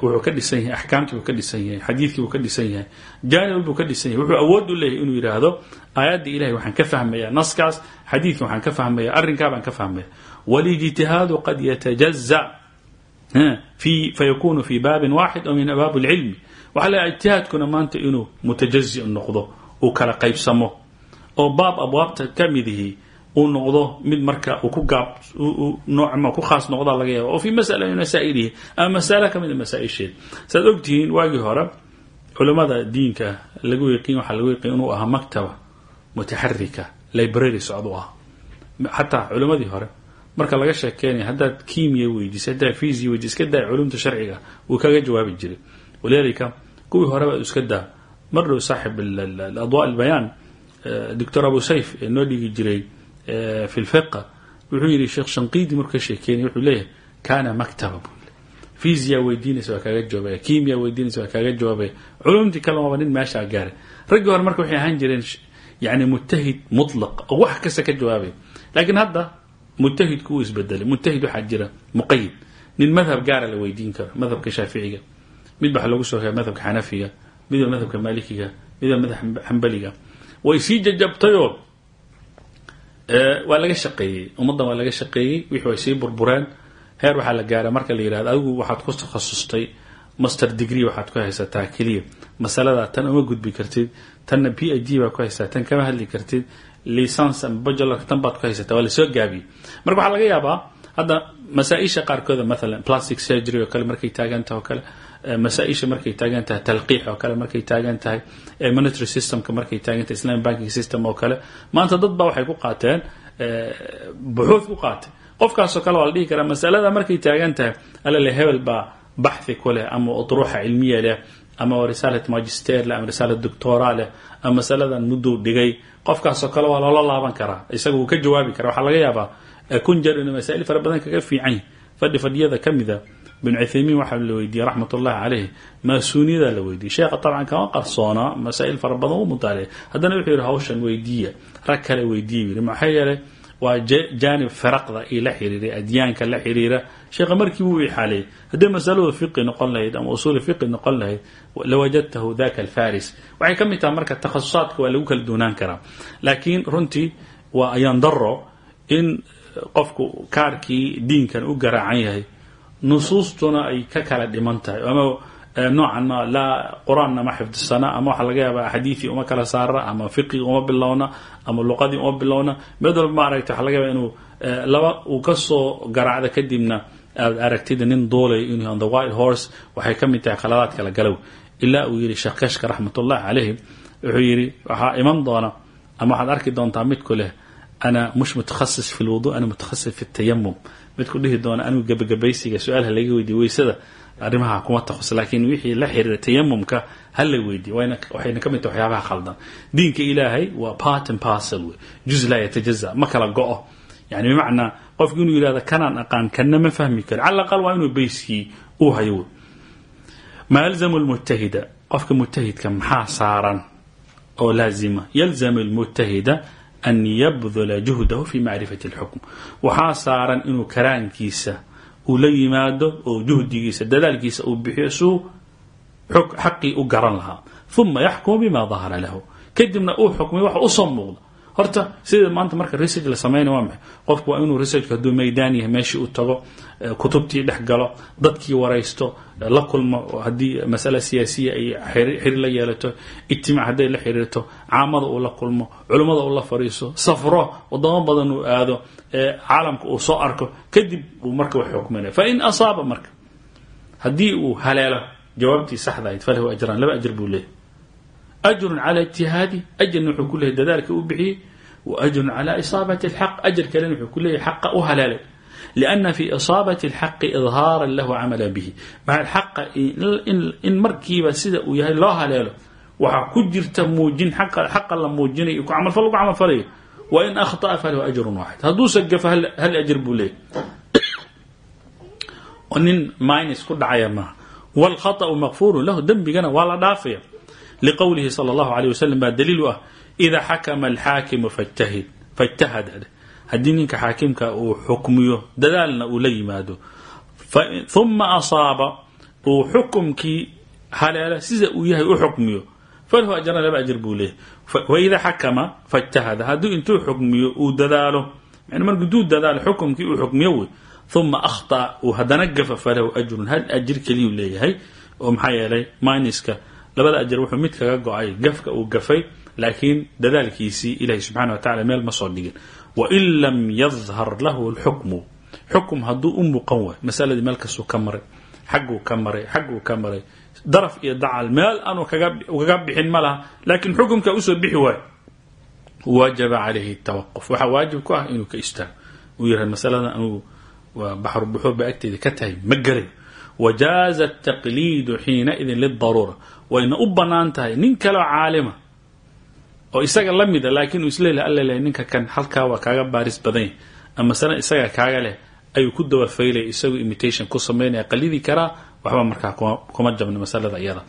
wuxuu ka dhisan yahay axkaamtii buu ka dhisan yahay xadiidkii buu ka dhisan yahay jaanib buu ka dhisan yahay. Wuxuu awood u leeyahay inuu yidhaahdo aayaddii ilahay waxaan ka fahmaya naskaas xadiidka waxaan ka fahmaya arrinkaa baan ka fahmaya walijtihaadu qad yatajaza fi fayakunu fi baabin waaxid oo min abaab اlcilmi waxaa la ijtihaadkuna maanta inuu mutajazi noqdo uu kala qaybsamo oo baab abwaabta ka midihi uu noqdo mid marka uu ku gaab noocma ku khaas noqda laga yaaba oo fi masala masaa'ilihi ama masala ka mid a masaa-isheed. Ogtihiin waagii hore culamada diinka lagu yaqiin waxaa lagu yaqiin inuu ahaa maktaba mutaxarika library socdu ah. Xataa hore marka laga sheekeynaya haddaad kimiya weydiisa haddaad fisiya weydiis iska culumta sharciga wuu kaga jawaabi jiray. Walidalika kuwii horeba iska daa mar dhow saaxib adwa albayaan doctor abu sayf ee noo dhigi jiray fi wuxuu yidhi sheekh shanqiidi markuu sheekeynay wuxuu leeyahay kana maktaba buu fisiya weydiinaysa waa kaaga jawaabaya kimiya weydiinaysa waa kaaga jawaabaya culumtii kale waaba nin meeshaa gaaray raggii hore marka waxay ahaan jireen yani mujtahid mutlaq oo wax kasta ka jawaabaya laakiin hadda mujtahidku uu isbedelay mujtahid waxaa jira muqayid nin madhab gaara la weydiin karo madhabka shaaficiga mid ba waxa lagu soo madhabka xanafiga midba madhabka maalikiga midba madhab xambaliga way sii jajabtayoo waa laga shaqeeyey. Ummaddan waa laga shaqeeyey. Wixii way sii burbureen heer waxaa la gaara marka la yihahdo adigu waxaad ku takhasustay master degree waxaad ku haysataa keliya. Masaladaa tan uma gudbi kartid. Tanna p i d baa ku haysataa. Tan kama hadli kartid. Licence ama bachelor tan baad ku haysataa. Waa la soo gaabiyey. Marka waxaa laga yaabaa hadda masaa-isha qaarkooda maalan plastic surgery oo kale markay taagan tahay oo kale masaa-isha markay taagan tahay talqiix oo kale markay taagan tahay monetary systemka markay taagan tahay islamic banking system oo kale. Maanta dad baa waxay ku qaateen buxuud ku qaatay. Qofkaasoo kale waa la dhihi karaa masalada markay taagan tahay alale hebel baa baxthi ku leh ama udruuxa cilmiya leh ama risaalat magister leh ama risaalat doctora leh ama masaladan mudduu dhigay. Qofkaasoo kale waa loola laaban karaa isaga wuu ka jawaabi kara waxaa laga yaabaa kun jar inuu masaa'il fara badan kaga fiican fadhi fadhiyada ka bin cuthaymiin waxaa la weydiiyey raxmat ullahi caleyh maasuuniyadaa la weydiiyey. Sheekha dabcan kama qarsoonaa masaa'il fara badan u mutaaleya haddana wuxuu yidhi hawshan weydiiya rag kale weydiiya yidhi. Maxaa waa jaanib firaqda iyo la adyaanka la xiriira. Sheekha markii wuu ixaaleeyey haddii masaladu fiqi noqon lahayd ama usuuli fiqi noqon lahayd lawajadtahu daka alfaris waxay ka mid tahay marka takhasusaadka waa lagu kala duunaan karaa. Laakiin runtii waa ayaan daro in qofku kaarkii diinkan u garaacan nusuustuna ay ka kala dhiman tahay. Ama noocan ma laa qur'aanna ma xifdisana ama waxaa laga yaabaa axaadiidii uma kala saara ama fiqigi uma bilowna ama luqadii uma bilowna. Mid walba ma aragta waxa laga yaaba inuu laba uu ka soo garaacda kadibna aad aragtida nin duulay inuu on the white horse waxay ka mid tahay khaladaadka la galow. Ilaa uu yidhi sheekh kashka raxmatullahi calayhi wuxuu yidhi waxaa iman doona ama waxaad arki doontaa midku leh ana mush mutakhasis fi lwudu ana mutakhasis fi tayamum midku dhihi doona anigu gebagabaysiga su'aalha laga weydiye weysada arrimaha kuma takhus laakiin wixii la xiriira tayamumka hala weydiye waxayna ka mid tahay waxyaabaha khaldan diinka ilaahay waa part and parcel wey juz laa yatajaza ma kala go-o yani bimacnaa qofku inuu yihahdo kanaan aqaan kana ma fahmi karo cala aqal waa inuu bayskii uu hayo wey ma yalzamu lmujtahida qofka mujtahidka maxaa saaran oo laazima yalzamu lmujtahida an yabdula juhdahu fi macrifati اlxukm waxaa saaran inuu karaankiisa uu la yimaado oo juhdigiisa dadaalkiisa uu bixiyo suu xaqii u garan lahaa uma yaxkumu bima dahara lahu kadibna uu xukmiy waxa u soo muuqda horta sida maanta marka research la sameynaya waa maxay qofku waa inuu researchku hadduu maydaan yahay meeshii uu tago kutubtii dhex galo dadkii waraysto la kulmo haddii masala siyaasiya ay xiriir la yeelato ijtimaac hadday la xiriirto caamada uu la kulmo culummada uu la fariiso safro wadamo badan uu aado caalamka uu soo arko kadib uu marka wax xukminaya fain asaaba marka haddii uu haleelo jawaabtii saxda ahayd falahu ajraan laba ajr buu leeyahy ajrun cala ijtihaadi ajarna wuxuu ku leeyahy dadaalka uu bixiyey wa ajrun cala isaabati alxaq ajar kalena wuxuu ku leeyahy xaqa u haleelay lianna fi isaabati alxaqi idhaaran lahu camala bihi maca xaqa in markiiba sida uu yahay loo haleelo waxaa ku jirta muujin xaqa la muujinayo ku camalfal lagu camalfalayo wa in akhطa'a falahu ajrun waaxid hadduusa gafo hal ajr buu leeyahy oo nin minus ku dhacaya maaha wاlkhaطأu makfuru lahu dembigana waa la dhaafaya liqowlihi salى اllahu عalيه waslm baa daliil u ah idaa xakama alxaakimu fajtahid fajtahad haddii ninka xaakimka uu xukmiyo dadaalna uu la yimaado. Uma asaaba uu xukumkii haleelo sida uu yahay u xukmiyo. Falahu ajran laba ajir buu leeyahy waida xakama fajtahada. Hadduu intuu xukmiyo uu dadaalo. Yani marka duu dadaalo xukumkii uu xukmiyo wey. Uma akhطأ uu haddana gafa falahu ajrun. Hal ajir keliyuu leeyahay oo maxaa yeelay miniska labada ajir wuxuu mid kaga go'ay gafka uu gafay laakiin dadaalkiisii ilahi subxana wa tacala meel ma soo dhigin wain lam yadhar lahu اlxukmu xukum hadduu u muuqan waay masaladii meel kastuu ka maray xagguu ka maray xagguu ka maray daraf iyo dacal meel aanu kaga bixin ma laha laakiin xukumka u soo bixi waayo wajaba calayhi tawaquf waxaa waajib ku ah inuu ka istaago uu yiraha masaladan anugu waa baxru buxuur ba agteeda ka tahay ma garayo wajaaza ataqliidu xiinaidin lidaruura wayna u bannaan tahay nin kaleo caalima oo isaga la mida laakiin uu isleelah alla leh ninka kan halkaa waa kaaga baaris badan yahy ama masale isaga kaaga leh ayuu ku dabafaylaya isagoo imitation ku samaynaya qalidi karaa waxba markaa kuma jabna masalada iyada.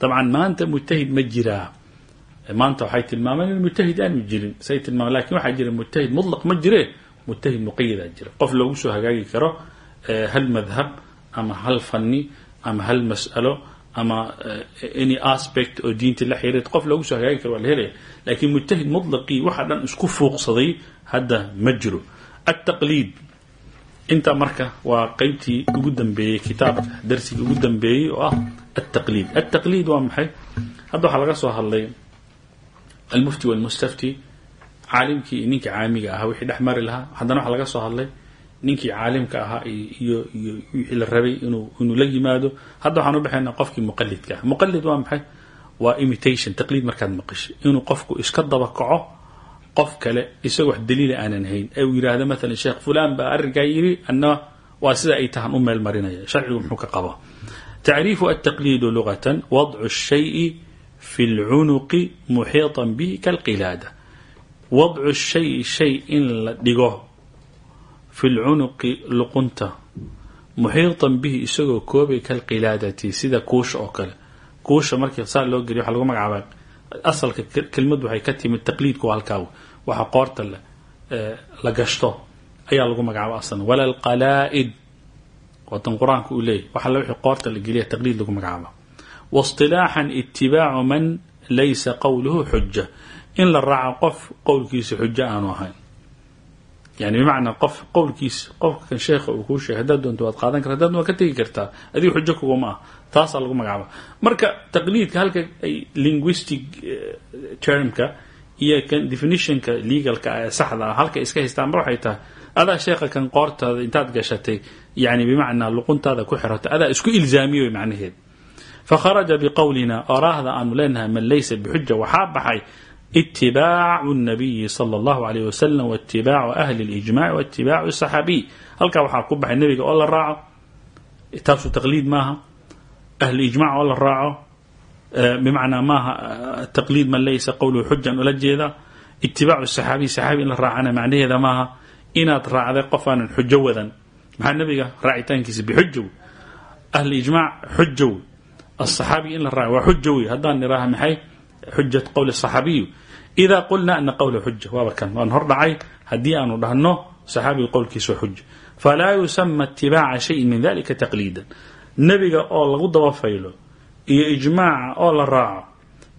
Dabcan maanta mujtahid ma jiraa. Maanta waxay tilmaameen in mujtahid aanu jirin. Say tilmaameen laakiin waxaa jira mujtahid mutlaq ma jire mujtahid muqayadaa jira. Qof loogu soo hagaagi karo hal madhab ama hal fanni ama hal mas'alo ama any aspect oo diinta la xiriirta qof loogu soo hagaagi karo waa la helaya laakiin mujtahid mutlaqii waxa dhan isku fuuqsaday hadda ma jiro altaqliid inta marka waa qeybtii ugu dambeeyey kitaabka darsigii ugu dambeeyey oo ah altaqliid altaqliid waa maxay hadda waxaa laga soo hadlay almufti walmustafti caalimkii ninkii caamiga ahaa wixii dhex mari lahaa haddana waxaa laga soo hadlay ninkii caalimka ahaa iyo iyo wixii la rabay inuu inuu la yimaado. Hadda waxaan u baxaynaa qofkii muqalidka ah. Muqalid waa maxay? Waa imitation taqliid markaad maqashay. Inuu qofku iska daba kaco qof kale isagoo wax daliila aanan hayn. Ee uu yidhaahdo maalan sheekh fulan baa arrinkaa yidhi anna waa sida ay tahan u meel marinaya. Sharcigu muxuu ka qabaa tacriifu altaqliidu lugatan wadcu shayi fi lcunuqi muxiiطan bihi kalqilaada. Wadcu shayi shay in la dhigo fi lcunuqi luqunta muxiitan bihi isagoo koobay kalqilaadati sida kuusha oo kale. Kuusha markii saa loo geliy waxa lagu magacaaba asalka kelmad waxay ka timid taqliidku halkaa waxa qoorta eh, la gashto ayaa lagu magacaaba asalna wala alqalaa'id watan qur'aanka uu leeyay waxa la wixii qoorta la geliya taqliid lagu magacaaba waistilaaxan itibaacu man laysa qowluhu xuja in la raaco qof qowlkiisa xujo aanu ahayn yani bimacnaa qof qowlkiisa qofka kan sheekha uu kuu sheegay haddaad doonto waad qaadan karta haddaad waa ka tegi kartaa adiga xujo kuguma ah taasaa lagu magacaaba. Marka taqliidka halka ay linguistic termka iyo kan definitionka legalka ee saxda ah halka iska haystaanba waxay tahay adaa sheekha kan qoortaada intaad gashatay yani bimacnaa luquntaada ku xiratay adaa isku ilzaamiyo macnaheed. Fakharaja biqowlina oraahda aanu leenahay man laysa bixuja waxaa baxay itibaacu nabiyi sala allahu alayh wasalam waitibaacu ahli lijmaci waitibaacu saxaabiy halkaa waxaa ku baxay nebiga oo la raaco taasu taqliid maaha ahli ijmac oo la raaco bimacnaa maaha taqliid man laysa qowluhu xujan ula jeeda itibaacu saxaabiy saxaabi in la raacana macnaheeda maaha inaad raacday qof aanan xujo wadan maxaa nebiga raacitaankiisa bixujow ahli ijmac xujow asaxaabiga in la raaco waa xujo wey haddaan niraaha maxay xujat qowli saxaabiyu إida qulna ana qowla xuja waaba kan waan hor dhacay haddii aanu dhahno saxaabiga qowlkiisa waa xuja falaa yusama itibaaca shayin min dalika taqliida nebiga oo lagu daba faylo iyo ijmaaca oo la raaco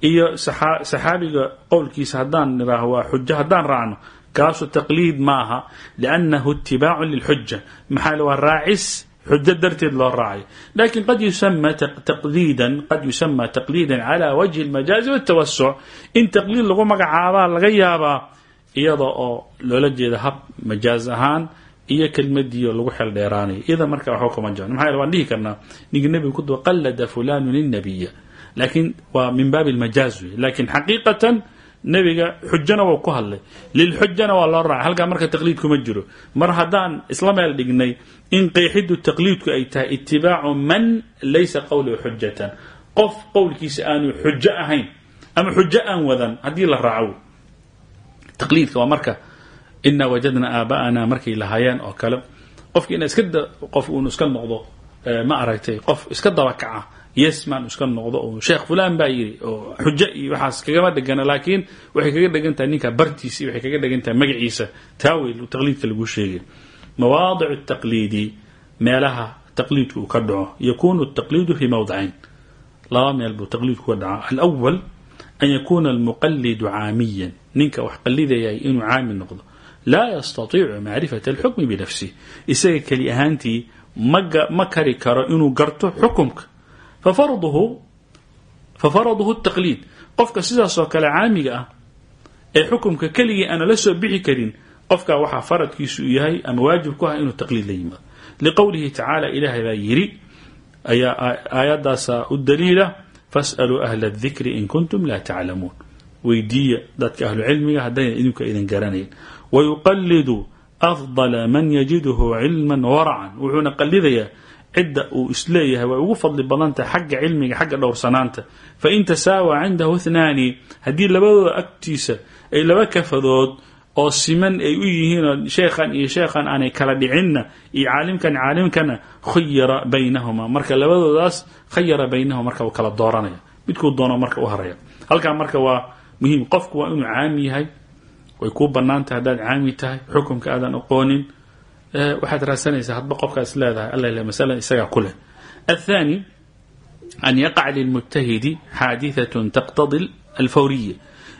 iyo saxaabiga qowlkiisa haddaan niraaho waa xujo haddaan raacno kaasu taqliid maaha liannahu itibaacu lilxuja maxaa waa raacis xujo darteed loo raacay lakin qad yusama taqliidan qad yusama taqliidan cala wajhi اlmajaazi wاtawasuc in taqliid lagu magacaabaa laga yaabaa iyada oo loola jeeda hab majaaz ahaan iyo kelmadiio lagu xeel dheeraanayo iyada marka waxba kuma jiro maxaa yele waan dhihi karnaa ninka nebiga ku dua qalada fulanu linabiya lakin waa min baabi اlmajaaz wey lakin xaqiiqatan nebiga xujana wuu ku hadlay. Lilxujana waa loo raacay halkaa marka taqliid kuma jiro. Mar haddaan isla meel dhignay in qeexidu taqliidku ay tahay itibaacu man laysa qowluhu xujatan qof qowlkiisa aanu xujo ahayn ama xujo aan wadan haddii la raaco taqliidka waa marka inaa wajadna aaba'ana markay lahaayeen oo kale. Qofki ina iska qof uunu iska noqdo ma aragtay qof iska dabakaca yesman iska noqdo oo sheekh fulan baa yidhi oo xujo iyo waxaas kagama dhegana laakiin waxay kaga dhegan ninka bartiisa iyo kaga dhegan magaciisa. Taawil taqliidka lagu sheegay. Mawaadic taqliidi meelaha taqliidku ka dhaco yakunu taqliidu fi mawdicayn laba meel buu taqliidku ka dhaca alawal an yakuna almuqalidu caamiyan. Ninka wax qalidayay inuu caami noqdo. Laa yastatiicu macrifata alxukmi binafsih isaga keli ahaantii ma kari karo inuu garto xukumka fafaraduhu taqliid qofka sidaasoo kale caamiga ah ee xukumka keligii aana la soo bixi karin qofkaa waxaa faradkiisu u yahay ama waajib ku ah inuu taqliid la yimaado liqowlihi tacaala ilaahay baa yidhi ayaa aayaddaasa u daliila fas'aluu ahla adikri in kuntum laa taclamuun weydiiya dadka ahlucilmiga haddayna idinku aydan garanayn wayuqalidu afdala man yajiduhu cilman waracan cidda uu is leeyahay way ugu fadli badantahay xagga cilmiga xagga dhowrsanaanta. Fain tasaawa cindahu ithnaani haddii labadooda agtiisa ay laba kafadood oo siman ay u yihiinoo sheekhan iyo sheekhan aanay kala dhicinna iyo caalimkan caalimkana khayara baynahuma. Marka labadoodaas khayara baynahuma marka uu kala dooranaya. Midkuu doono marka u haraya. Halkaa marka waa muhiim qofku waa inuu caami yahay way kuu banaantahay haddaad caami tahay xukumka aadan aqoonin waxaad raadsanaysaa hadba qofkaas leedahay alla masalan isagaa ku leh aلthani an yaqac lilmujtahidi xaadiثaة taqtadi alfawriya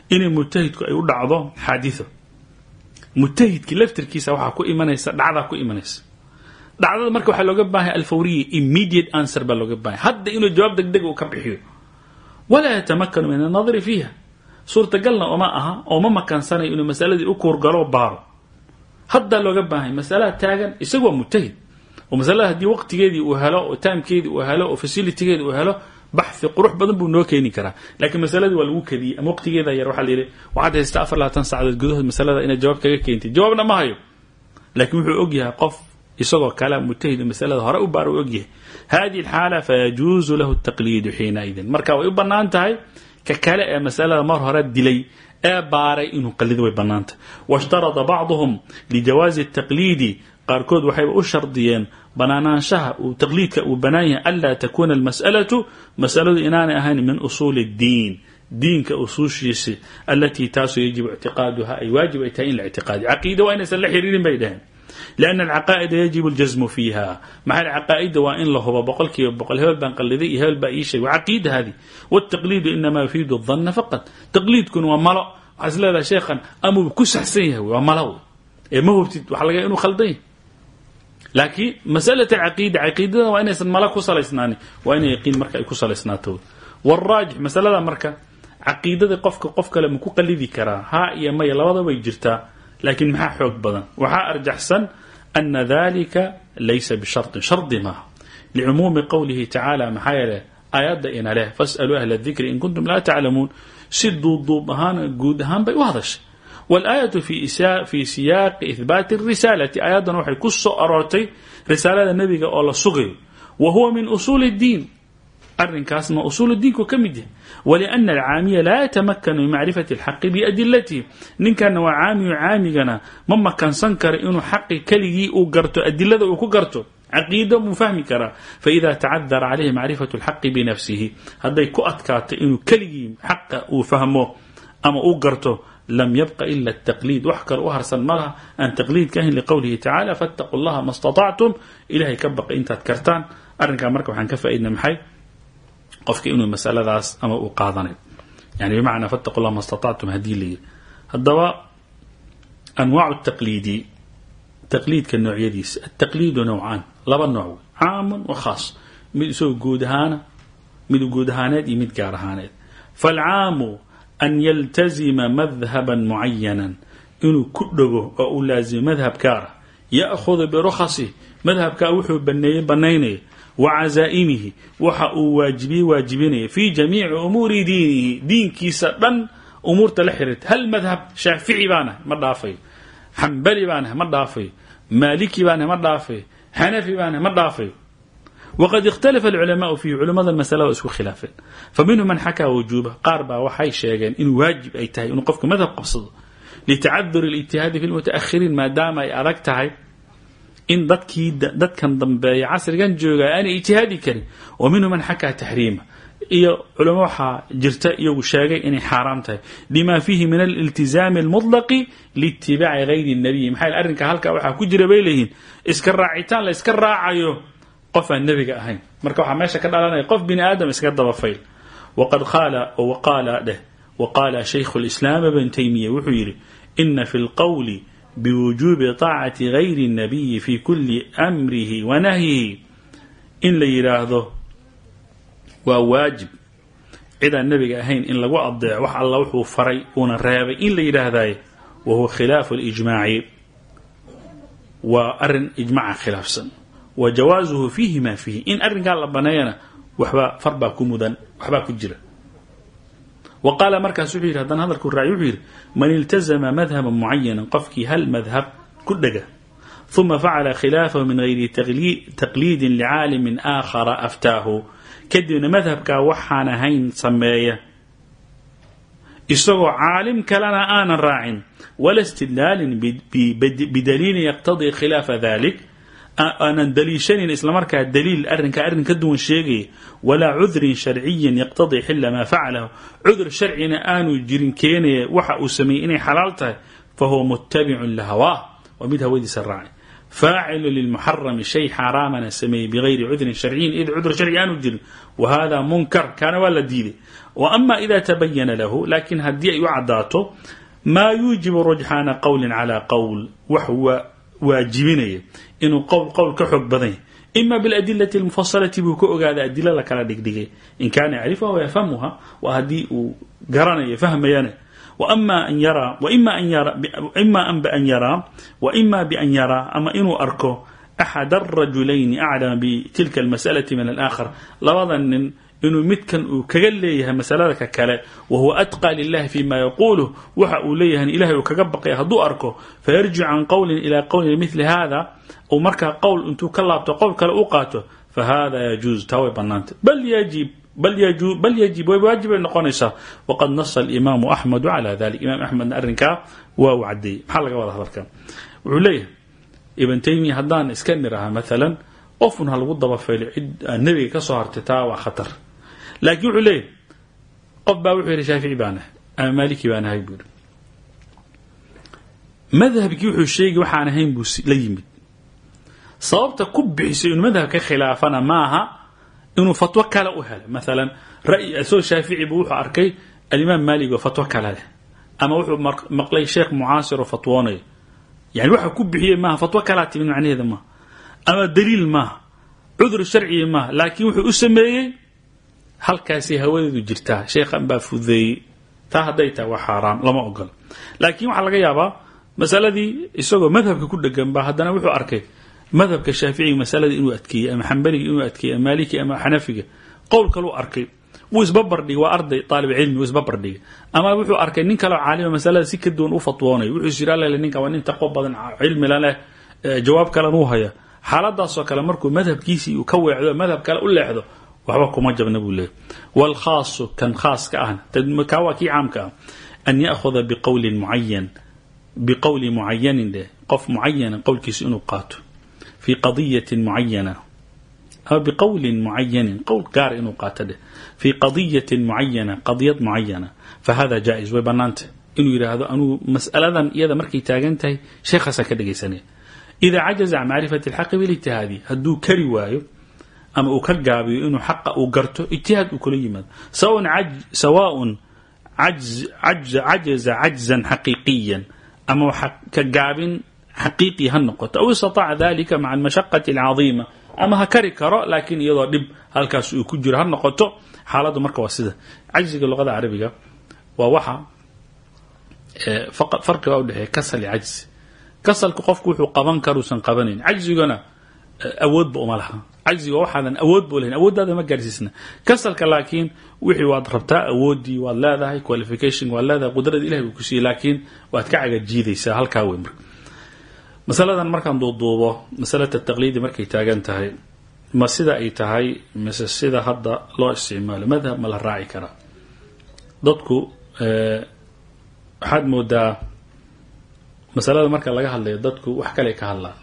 inay mujtahidku ay u dhacdo xaaditho mujtahidki laftirkiisa waxaa ku imanaysa dhacdaa ku imanaysa dhacdada marka waxaa looga baahaya alfawriya immediate answer baa looga bahaya hadda inuu jawaab deg deg uu ka bixiyo walaa yatamakanu min annadari fiiha suurtagalna oma aha oo ma makansanayo inuu masaladii u kuurgalo baaro haddaa looga baahanya masalada taagan isagu waa mujtahid. Oo masalada haddii waqtigeedii uu helo oo taamkeedii uu helo oo facilitigeedi uu helo baxi qurux badan buu noo keeni karaa. Laakiin masaladii waa lagu kadiyey ama waqtigeeda yar waxaa la yidhi waxaad haystaa afar labaatan saacadood gudahood masalada inaad jawaab kaga keentid jawaabna ma hayo. Laakiin wuxuu ogyahay qof isagoo kale mujtahid masalada hore u baar uu ogyahay hadihi alxaala fayajuuzu lahu taqliidu xiinaidin marka way u bannaan tahay ka kale ee masalada mar hore dilay ee baaray inuu qalido way bannaantahy washtarada bacduhum lijawaazi taqliidi qaarkood waxayba u shardiyeen banaanaanshaha uu taqliidka uu bannaan yahay anlaa takuuna almas'alatu masaladu inaanay ahayn min usuuli اddiin diinka usuushiisi alatii taasoo yajibu ictiqaaduha ay waajib ay tahay in la ictiqaadiyo. Caqiida waa inaysan la xiriirin bay dhaheen لأن الcقائد يجب الجزم فيها مaxa cقاa'da waa in la hubo boqol kiiba boqol hebel baan qaliday iyo hebel baa ii sheegay waa caqiida hadi والتqليد inama يفيd الظن فقط تqليidkuna waa malo waxaa is leedahay sheekhan amuu ku saxsan yahay waa malo ee ma hubtid waxa laga inuu khaldan yahy laakiin masألة الcaqiida caqiidada waa inaysan malo ku salaysnaanin waa inay yaqiin marka ay ku salaysnaato والراجح masalada marka caqiidada qofka qof kale ma ku qalidi karaa haa iyo maya labada way jirtaa laakiin maxaa xoog badan waxaa arjaxsan ana dalika laysa bisharطin shardi maaha licumuumi qowlihi tacaala maxaa yeele aayadda ina leh fas'aluu ahla dikri in kuntum laa taclamuun si duubduub ahaan guud ahaan bay u hadashay wاlaayaةu fi siyaaqi ihbaati الrisaalati aayaddan waxay ku soo aroortay risaalada nebiga oo la sugayo wa huwa min usuuli الdiin arrinkaasna usuul diinku ka mid yahay wlأna alcaamiya laa yatamakanu min macrifati اlxaqi biadilatihi ninkana waa caamiyo caamigana ma makansan karo inuu xaqi keligii uu garto adilada uu ku garto caqiida muu fahmi karaa faida tacadara calayhi macrifatu اlxaqi binafsihi hadday ku adkaato inuu keligii xaqa uu fahmo ama uu garto lam yabqa ila التaqliid wax kale u harsan ma laha aan taqliid ka ahin liqowlihi tacala faاtaquu اllaha ma اstaطactum ilahay ka baqa intaad kartaan arrinkaa marka waxaan ka faaidna maxay qofka inuu masaladaas ama uu qaadanayo. Yani bimacnaa fattaqu llah ma statactum haddii layihi haddaba anwaacu taqliidi taqliidka noocyadiisa altaqliidu nowcaan laba nooc wey caamun wa khaas. Mid isagoo guud ahaana mid guud ahaaneed iyo mid gaar ahaaneed. Faalcaamu an yaltazima madhaban mucayanan inuu ku dhego oo uu laazimo madhab gaara ya'hudu birukhasih madhabkaa wuxuu baneeyey banaynaya wacazaa'imihi waxa uu waajibiyey waajibinaya fii jamiici umuuri diinihi diinkiisa dhan umuurta la xiriirta. Hal madhab shaafici baanahay ma dhaafayo xambali baanahay ma dhaafayo maaliki baanahay ma dhaafayo xanafi baanahay ma dhaafayo waqad ikhtalafa alculamaau fiihi culimmada masala waa isku khilaafeen. Fa minhum man xakaa wujuuba qaar baa waxay sheegeen inuu waajib ay tahay inuu qofka madhab qabsado litacaduri اlijtihaadi fi lmutaakhiriin maadaama ay adag tahay in dadkii dadkan dambeeya casrigan jooga aanay ijtihaadi karin. Wa minhu man xakaa taxriima iyo culamo waxaa jirta iyagu sheegay inay xaaraam tahay. Lima fiihi min aliltizaami almutlaqi liitibaaci gayri nabiyi maxaa arrinka halkaa waxaa ku jira bay leeyihiin iska raacitaan la iska raacayo qof aan nebiga ahayn. Marka waxaa meesha ka dhalanaya qof bini aadam iska dabafayl waqad qaala waqaala dheh waqaala shaykhu lislaam ibn taymiya wuxuu yidhi ina fi lqowli بوجوب taacati غير النبي في kulli amrihi ونهيه. nahyihi in la yidhaahdo waa waajib cidaan nebiga ahayn in lagu adeeco wax alla wuxuu faray uuna reebay in la yidhaahdaye wa huwa khilaafu alijmaaci waa arrin ijmaca khilaafsan wa jawaasuhu fiihi maa fiihi in arrinkaa la banneeyana waxbaa farbaa ku mudan waxbaa ku jira wa qaala markaas wuxuu yidhi haddana hadalku raaci wuxuu yidhi man iltazama madhaban mucayanan qofkii hal madhab ku dhega uma facala khilaafahu min gayri taqliidin licaalimin aakhara aftaahu. Kadibna madhabkaa waxaan ahayn sameeya. Isagoo caalim kalena aanan raacin. Wala istidlaalin bidaliilin yaqtadii khilaafa dalik aanan daliishanayn islamarkaa daliil arrinkaa arrin ka duwan sheegaya walaa cudrin sharciyin yaqtadii xila maa facalahu cudur sharcina aanu jirin keenaya waxa uu sameeyey inay xalaal tahay fahuwa mutabicun lahawaah waa mid hawadiisa raacay faacilu lilmuxarami shay xaaraamana sameeyey bigayri cudrin sharciyin id cudur sharci aanu jirin wa hada munkar kaana waa la diiday wa ama ida tabayana lahu laakiin haddii ay u caddaato maa yuujibu rujxaana qowlin calaa qowl waajibinaya inuu qowl qowl ka xoog badan yahy ima biladilati lmufasalati buu ka ogaada adila la kala dhigdhigay. In kaana yacrifuha wayafhamuha waa haddii uu garanayo fahmayana ima an yaraa waima bian yaraa ama inuu arko axad arajulayni aclama bitilka almas'alati min alaakhar. Labada nin inuu midkan uu kaga leeyahay masalada ka kale wa huwa atqى lilahi fima yaquuluh waxa uu leeyahay ilahay uu kaga baqaya hadduu arko fayarjic can qowlin ila qowlin mili hada uu markaa qowl intuu ka laabto qowl kale u qaato fahada yajuuz taa way banaantay bal yajib bal yajib way waajib ay noqonaysaa waqad nasa alimaamu axmedu cala dalik imaam axmedna arrinkaa waa uu cadeeyey maxaa laga wada hadalka? Wuxuu leeyahay ibn taymiya haddaan iska niraha maalan qofun ha lagu dabafaylo cid aan nebiga ka soo laakiin wuxuu leeyahy qof baa wuxuu yidhi shaafici baan ama maaliki baan ahay buu yidhi. Wuxuu sheegay waxaan ahayn buu la yimid. Sababta ku bixisay inuu madhab ka khilaafana maaha inuu fatwo kale u helay. Maalan ra'yi asagoo shaafici buu wuxuu arkay alimaam maalik oo fatwo kale leh ama wuxuu maqlay sheekh mucaasir oo fatwoonaya yani waxa ku bixiyey maaha fatwo kalaa timid macnaheeda maaha ama daliil maaha cudur sharciya maaha laakiin wuxuu u sameeyey halkaasay hawadeedu jirtaa sheekhan baa fudeeyey taa hadday tahay waa xaaraam lama ogola laakiin waxaa laga yaabaa masaladii isagoo madhabka ku dhegan ba haddana wuxuu arkay madhabka shaaficiga masalada inuu adkeeyey ama xambaliga inuu adkeeyey ama maaliki ama xanafiga. Qowl kaluu arkay wuu isbabardhigay waa arday aalib cilmi wuu isbabardhigay ama wuxuu arkay nin kaleo caalima masalada si ka duwan u fatwoonayo wuxuu is yiri ninka waa nin taqwo badan cilmila leh jawaab kalen uu haya. Xaaladaasoo kale markuu madhabkiisii uu ka weecdo madhab kale u leexdo waxba kuma jabna buu leeyay wاlkhaasu kan khaaska ahna kaa waa kii caamka ah? An ya'huda biqowlin mucayan biqowli mucayanin dheh qof mucayana qowlkiisa inuu qaato. Fi qadiyatin mucayana ama biqowlin mucayanin qowl gaar inuu qaato dheh fi qadiyatin mucayana qadiyad mucayana fahada jaa-is way banaantah inuu yidhaahdo anugu mas'aladan iyada markay taagan tahay sheekhaasaan ka dhegaysanaya ida cajaza can macrifati اlxaqi bilijtihaadi hadduu kari waayo ama uu ka gaabiyo inuu xaqa uu garto ijtihaad uu kula yimaado. Sawaun cajaza cajzan xaqiiqiyan ama ka gaabin xaqiiqi ha noqoto. Aw istataaca dalika maca almashaqati alcadiima ama ha kari karo laakiin iyadoo dhib halkaas uu ku jiro ha noqoto xaaladdu marka waa sida. Cajziga luqada carabiga waa waxa farqiba udhexeeya kasal i cajzi. Kasalka qofku wuxuu qaban karuusan qabanayn cajzigana awoodba uma laha cajziga waxaadan awood lahayn. Awooddaada ma gaarsiisna. Kasalka laakiin wixii waad rabtaa awooddii waad leedahay qualification waad leedahay qudrada ilahay buu ku siiyey laakiin waad ka cagajiidaysaa halkaa wey marka. Masaladan markaan duuduubo masalata taqliidi markay taagan tahay ma sida ay tahay mise sida hadda loo isticmaalo madhab ma la raaci karaa. Dadku waxaad moodaa masalada marka laga hadlayo dadku wax kale ka hadlaan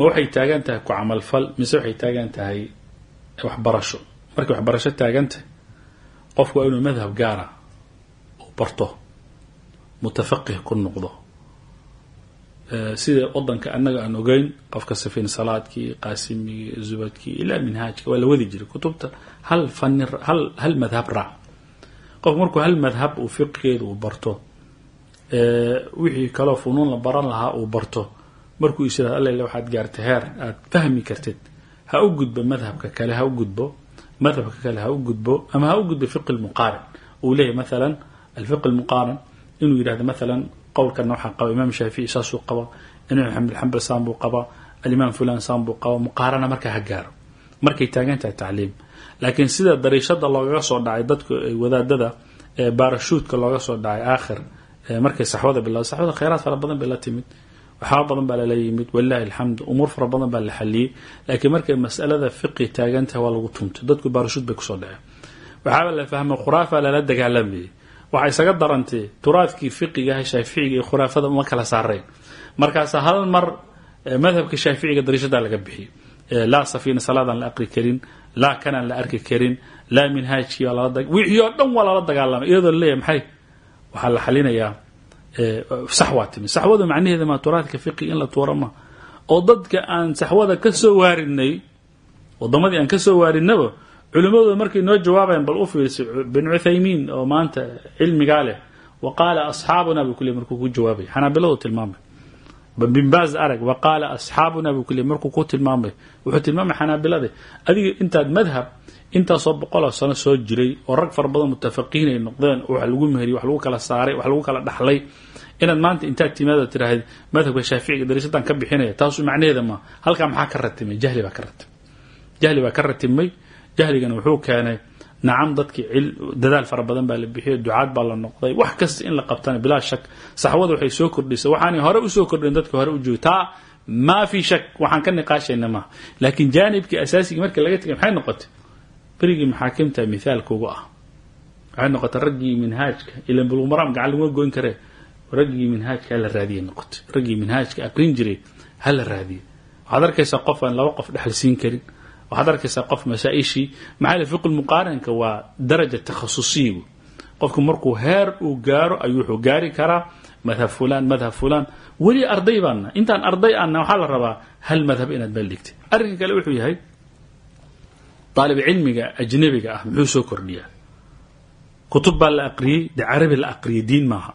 ma waxay taagan tahay ku camalfal mise waxay taagan tahay waxbarasho. Markay waxbarasho taagantahay qofku waa inuu madhab gaara u barto mutafaqih ku noqdo. Sida wadanka annaga aan ogeyn qofka safiin salaadkii qaasimigii zubadkii ilaa minhaajka waa la wadi jiray kutubta hal fani hal hal madhab raac qofku markuu hal madhab uu fiqigeeda uu barto wixii kaloo funuun la baran lahaa uu barto markuu is yiraahdo alla waxaad gaartay heer aad fahmi kartid. Ha u gudbo madhabka kale ha u gudbo madhabka kale ha u gudbo ama ha u gudbo fiqi lmuqaarin uu leeyahy maalan alfiqi lmuqaarin inuu yidhahdo maalan qowlkana waxaa qaba imaam shaafici saasuu qaba imaam axmed xambal saan buu qabaa alimaam fulan saan buu qaba muqaarana markaa ha gaaro. Markay taagan tahay tacliim. Laakiin sida dariishada loogaga soo dhacay dadka wadaadada baarashuudka looga soo dhacay aakhir markay saxwada bilowda saxwada khayraad fara badan bay la timid waxyaaba badan baa lala yimid walilahi alxamdu umuur fara badan baa la xaliyey laakiin markay masalada fiqi taagan tahay waa lagu tuntay dadku baarashuud bay ku soo dhaceen. Waxaaba la fahmay khuraafa lala dagaalamayay waxaa isaga darantay turaadkii fiqigaha shaaficiga iyo khuraafada uma kala saarayn. Markaasa hal mar madhabka shaaficiga dariishadaa laga bixiyey. Laa safiina salaadaan la aqri karin laa kanaan la arki karin laa minhaajkii wixii oo dhan waa lala dagaalamay iyadoo la leeyahay maxay? Waxaa la xalinayaa saxwaa timi. Saxwada macnaheeda maa turaadka fiqiga in la tuura oo dadka aan saxwada ka soo waarinay wadamadii aan ka soo waarinaba culimmadooda markay noo jawaabayan bal u fiirsa bin cuthaymiin oo maanta cilmigaa leh. Wa qaala asxaabuna buu kule markuu ku jawaabay. Xanaabiladu tilmaamay. Bin baaz arag wa qaala asxaabuna buu kule markuu ku tilmaamay. Wuxuu tilmaamay xanaabilada. Adiga intaad madhab intaasoo boqoloo sano soo jiray oo rag fara badan mutafaqiin ay noqdeen wax lagu meheriyey wax lagu kala saaray wax lagu kala dhaxlay inaad maanta intaad timaada tiraahd madhabka shaaficiga dariisadan ka bixinaya taasu macnaheeda ma halkaa maxaa ka ratimay? Jahli baa ka ratimay. Jahli baa ka ratimay. Jahligana wuxuu keenay nacam dadkii dadaal fara badan baa la bixiyay ducaad baa la noqday. Wax kasta in la qabtana bilaa shak saxwada waxay soo kordhisay. Waxaanay hore u soo kordhin dadka hore u jooga taa maa fi shak waxaan ka niqaashayna maaha laakiin jaanibkii asaasigii markii laga tegay maxay noqotay berigii maxaakimta mithaalkuugu ah. Waxay noqotay raggii minhaajka ilan bulumaraam gacan laguma goyn karee raggii minhaajka hala raadiyay noqotay. Raggii minhaajka aqrin jiray hala raadiyay waxaad arkaysaa qof aan laba qof dhexal siin karin. Waxaad arkaysaa qof masaa-ishii. Maxaa fiqu waa daraja takhasusiyigu qofku markuu heer uu gaaro ayuu wuxuu gaari karaa. Madhab fulan madhab fulan weli arday baana intaan arday aanna waxaa la rabaa hal madhab inaad meel dhigtay. Arrinka kale wuxuu yahay daalib cilmiga ajnabiga ah muxuu soo kordhiyaa kutub baa la aqriyey dee carabi la aqriyay diin maaha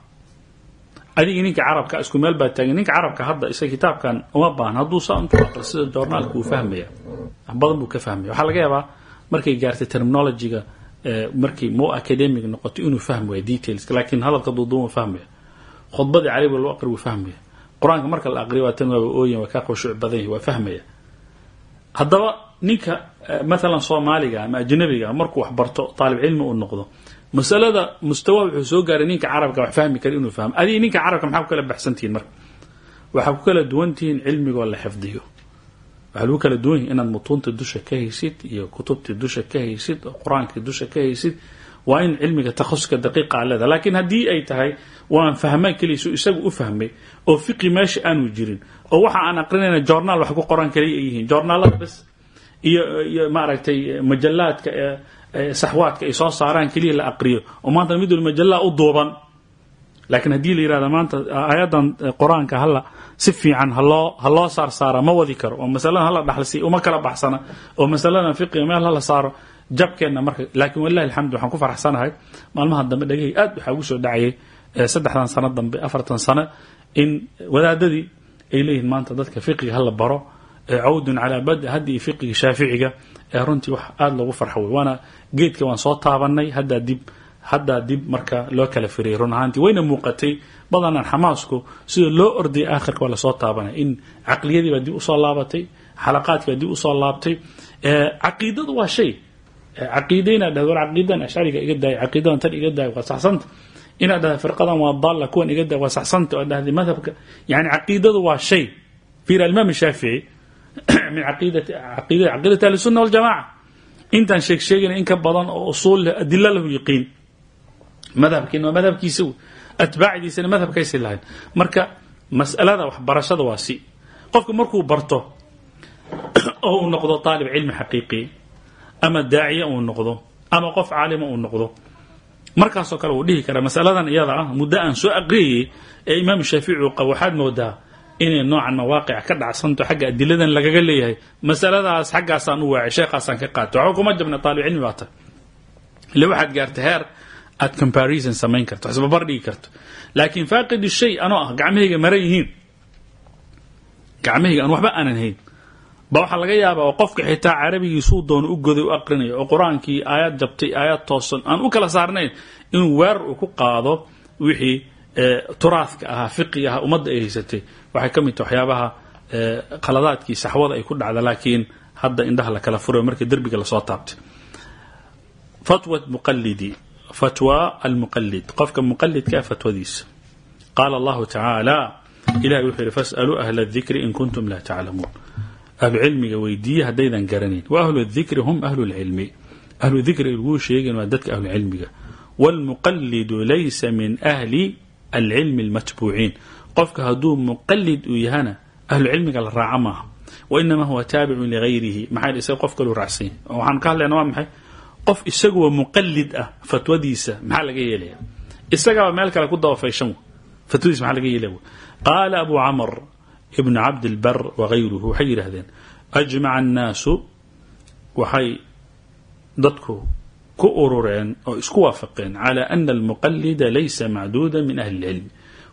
adigii ninka carabka isku meel baa taagan ninka carabka hadda isaga kitaabkan uma baahan hadduu saa intuu aqri sida joornaalka uu fahmaya wax badan buu ka fahmaya waxaa laga yaabaa markay gaartay terminologiga markii mo academic noqoto inuu fahmi waaya details laakiin hadalka duuduuma fahmaya khudbadii carabiga loo aqri wuu fahmaya qur'aanka marka la ninka maalan soomaaliga ama ajnabiga markuu wax barto taalib cilmi uu noqdo masalada mustawa wuxuu soo gaaray ninka carabka wax fahmi kara inuu fahmo. Adig ninka carabka maxaa ku kala baxsantihiin marka? Waxaa ku kala duwantihiin cilmigoo la xifdiyo. Waxaa lagu kala duwan yihiin inaad mutuunta dusha ka haysid iyo kutubtii dusha ka haysid oo qur'aankii dusha ka haysid. Waa in cilmiga takhasuska daqiiqa a leeda laakiin haddii ay tahay waan fahma keliisu isagu u fahmay oo fiqi meesha aanu jirin oo waxa aan aqrinayna joornaal wax ku qoran kaliya ay yihiin. Joornaalada bas iyo maaragtay majalaadka saxwaadka ay soo saaraan keliya la aqriyo. Oo maanta mid wal majallaa u duuban. Laakiin haddii la yihahda maanta aayadan qur'aanka hala si fiican haloo ha saar saara ma wadi karo. Oo masaladan hala dhaxlsi uma kala baxsana. Oo masaladan fiqiga meel hala saaro jabkeenna marka laakiin walilahi alxamdu waxaan ku faraxsanahay. Maalmaha dambe dhegahey aad waxaa ugu soo dhacayay saddexdan sano dambe afartan sano in wadaadadii ay leeyihiin maanta dadka fiqiga hala baro cawdun calaa badi haddi iyo fiqiga shaaficiga ee runtii wax aada loogu farxo wey waana geedka waan soo taabanay haddaa dib haddaa dib marka loo kala firiyay run ahaantii wayna muuqatay badanaan xamaasku sida loo ordayay aakhirka waa la soo taabanay in caqliyadii baa dib u soo laabatay xalaqaadkii baa dib u soo laabtay caqiidadu waa shay caqiide inaad dhahdo war caqiidan ashcariga iga daaya caqiidadan tan iga daaya waa saxsanta inaad dhahda firqadan waa daalla kuwan iga daaya waa saxsanta oo dhahday madhabka yani caqiidadu waa shay fiir alimaam shaafici min caqiidati caqiidada caqiidati ahli sunna waljamaca intaan sheeg sheegayna in ka badan oo usuul leh adila lahu yiqiin. Madhabkiina waa madhabkiisa wey atbaacdiisana madhabkaysay lahayn. Marka mas'alada waxbarashada waa si qofka markuu barto oo uu noqdo aalib cilmi xaqiiqi ama daaciya uu noqdo ama qof caalima uu noqdo markaasoo kale wuu dhihi karaa masaladan iyada ah muddo aan soo aqriyayey ee imaam shaafici uu qabo moodaa inay noocan mawaaqic ka dhacsanto xagga adiladan lagaga leeyahay. Masaladaas xaggaasaan u waacay sheekhaasaan ka qaatay. Waxba kuma jabna taalib cilmi baa tahay waxaad gaartay heer aad comparison samayn karto isbabar dhigi karto. Laakiin faaqid shay anoo ah gacmahayga maran yihiin. Gacmahayga aan waxba aanan hayn. Ba waxaa laga yaabaa oo qofka xitaa carabigiisuu doono u goday u aqrinayo oo qur'aankii aayad jabtay aayad toosan aan u kala saarnayn inuu weerar uu ku qaado wixii turaadka ahaa ahaa ummadda ay haysatay waxay ka mid tahay waxyaabaha khaladaadkii saxwada ay ku dhacda laakiin hadda indhaha la kala furayo markii derbiga la soo taabtay. Fatwa muqalidi fatwa almuqalid qofka muqalidkaa fatwadiisa. Qaala allahu tacaala ilahay wuxuu yidhi fas'aluu ahla adikri in kuntum laa taclamuun ahlu cilmiga haddaydan garanayn. Wa ahlu dikri hum ahlu lcilmi ahlu dikri laguu sheegin waa dadka ahlu cilmiga. Wاlmuqalidu laysa min ahli alcilmi اlmatbuuciin qofka hadduu muqalid uu yahana ahlu cilmiga la raaca maaha. Wainama huwa taabicun ligayrihi maxaa isaga qof kaluu raacsan yahy oo waxaan ka hadlayna waa maxay? Qof isaguwa muqalid ah fatwadiisa maxaa laga yeelaya isagaaba meel kale ku dabafayshan fatwadiisa maxaa laga yeelaya qaala abu camr ibn cabdilbar wagayruhu waxay yidhaahdeen ajmaca annaasu waxay dadku ku urureen oo isku waafaqeen cala ana almuqalida laysa macduuda min ahli اlcilmi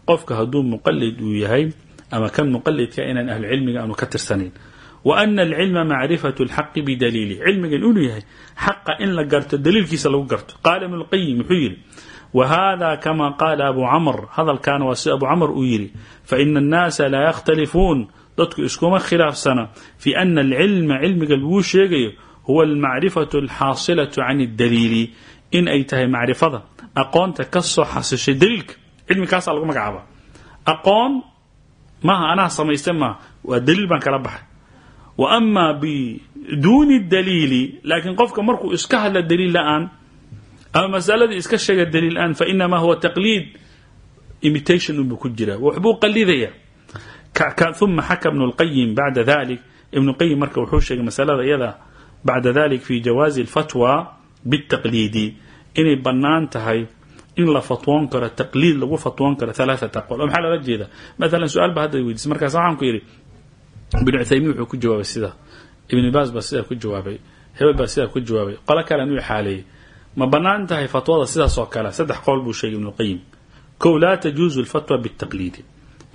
qofka hadduu muqalid uu yahay ama kan muqalidka inaan ahlu cilmiga aanu ka tirsanayn. Wa ana alcilma macrifatu اlxaqi bidaliilih cilmigan inuu yahay xaqa in la garto daliilkiisa lagu garto. Qaala ibnu lqayim wuxuu yidhi whada kama qaala abu camr hadalkaana waa sida abu camr uu yidhi faina annaasa laa yakhtalifuun. Dadku iskuma khilaafsana fi ana alcilma cilmiga laguu sheegayo huwa almacrifatu alxaasilatu can اdaliili in ay tahay macrifada aqoonta ka soo xasishay daliilka cilmi kaasaa lagu magacaaba. Aqoon maaha anaa samaysta maaha waa daliil baan kala baxay. Wa ama biduuni daliili laakiin qofka markuu iska hadla daliil la'aan ama masaladii iska sheega daliil aan fainamaa huwa taqliid imitation unbuu ku jiraa. Waxbuu qalidaya uma xaka ibnu lqayim bacda dalik ibnu qayim marka wuxuu sheegay masalada iyada bacda dalik fi jawaazi alfatwa bitaqliidi inay bannaan tahay in la fatwoon karo taqliid lagu fatwoon karo alaaat aqwal oo maxaa loola jeeda maalan su'aal hadda weydiisay markaas waxaan ku yidhi ibnu cuthaymiin wuxuu ku jawaabay sida ibn baas baa sidaa ku jawaabay hebel baa sidaa ku jawaabay qolo kalean u xaaleeyey ma bannaan tahay fatwada sidaas oo kale saddex qowl buu sheegay ibnuqayim kow laa tajuuzu alfatwa bitaqliidi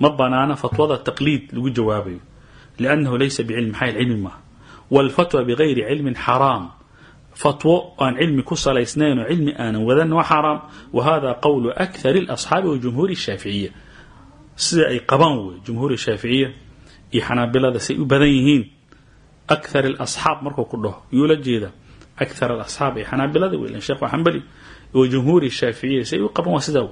ma banaana fatwada taqliid lagu jawaabayo liannahu laysa bicilmi maxaa cilmi maaha waalfatwa bigayri cilmin xaraam fatwo aan cilmi ku salaysnayn oo cilmi aanan wadan waa xaaraam wa hada qowlu akhari اlasxaabi wa jumhuuri shaaficiya sida ay qabaan wey jumhuuri shaaficiya iyo xanaabilada say u badan yihiin akhar اlasxaab markuu ku dhaho yuu la jeeda أكثر الأصحاب ee xنaaبلada w شhekh حنبلي وجمهور الشhاaفiعية say u qaban waa sidaa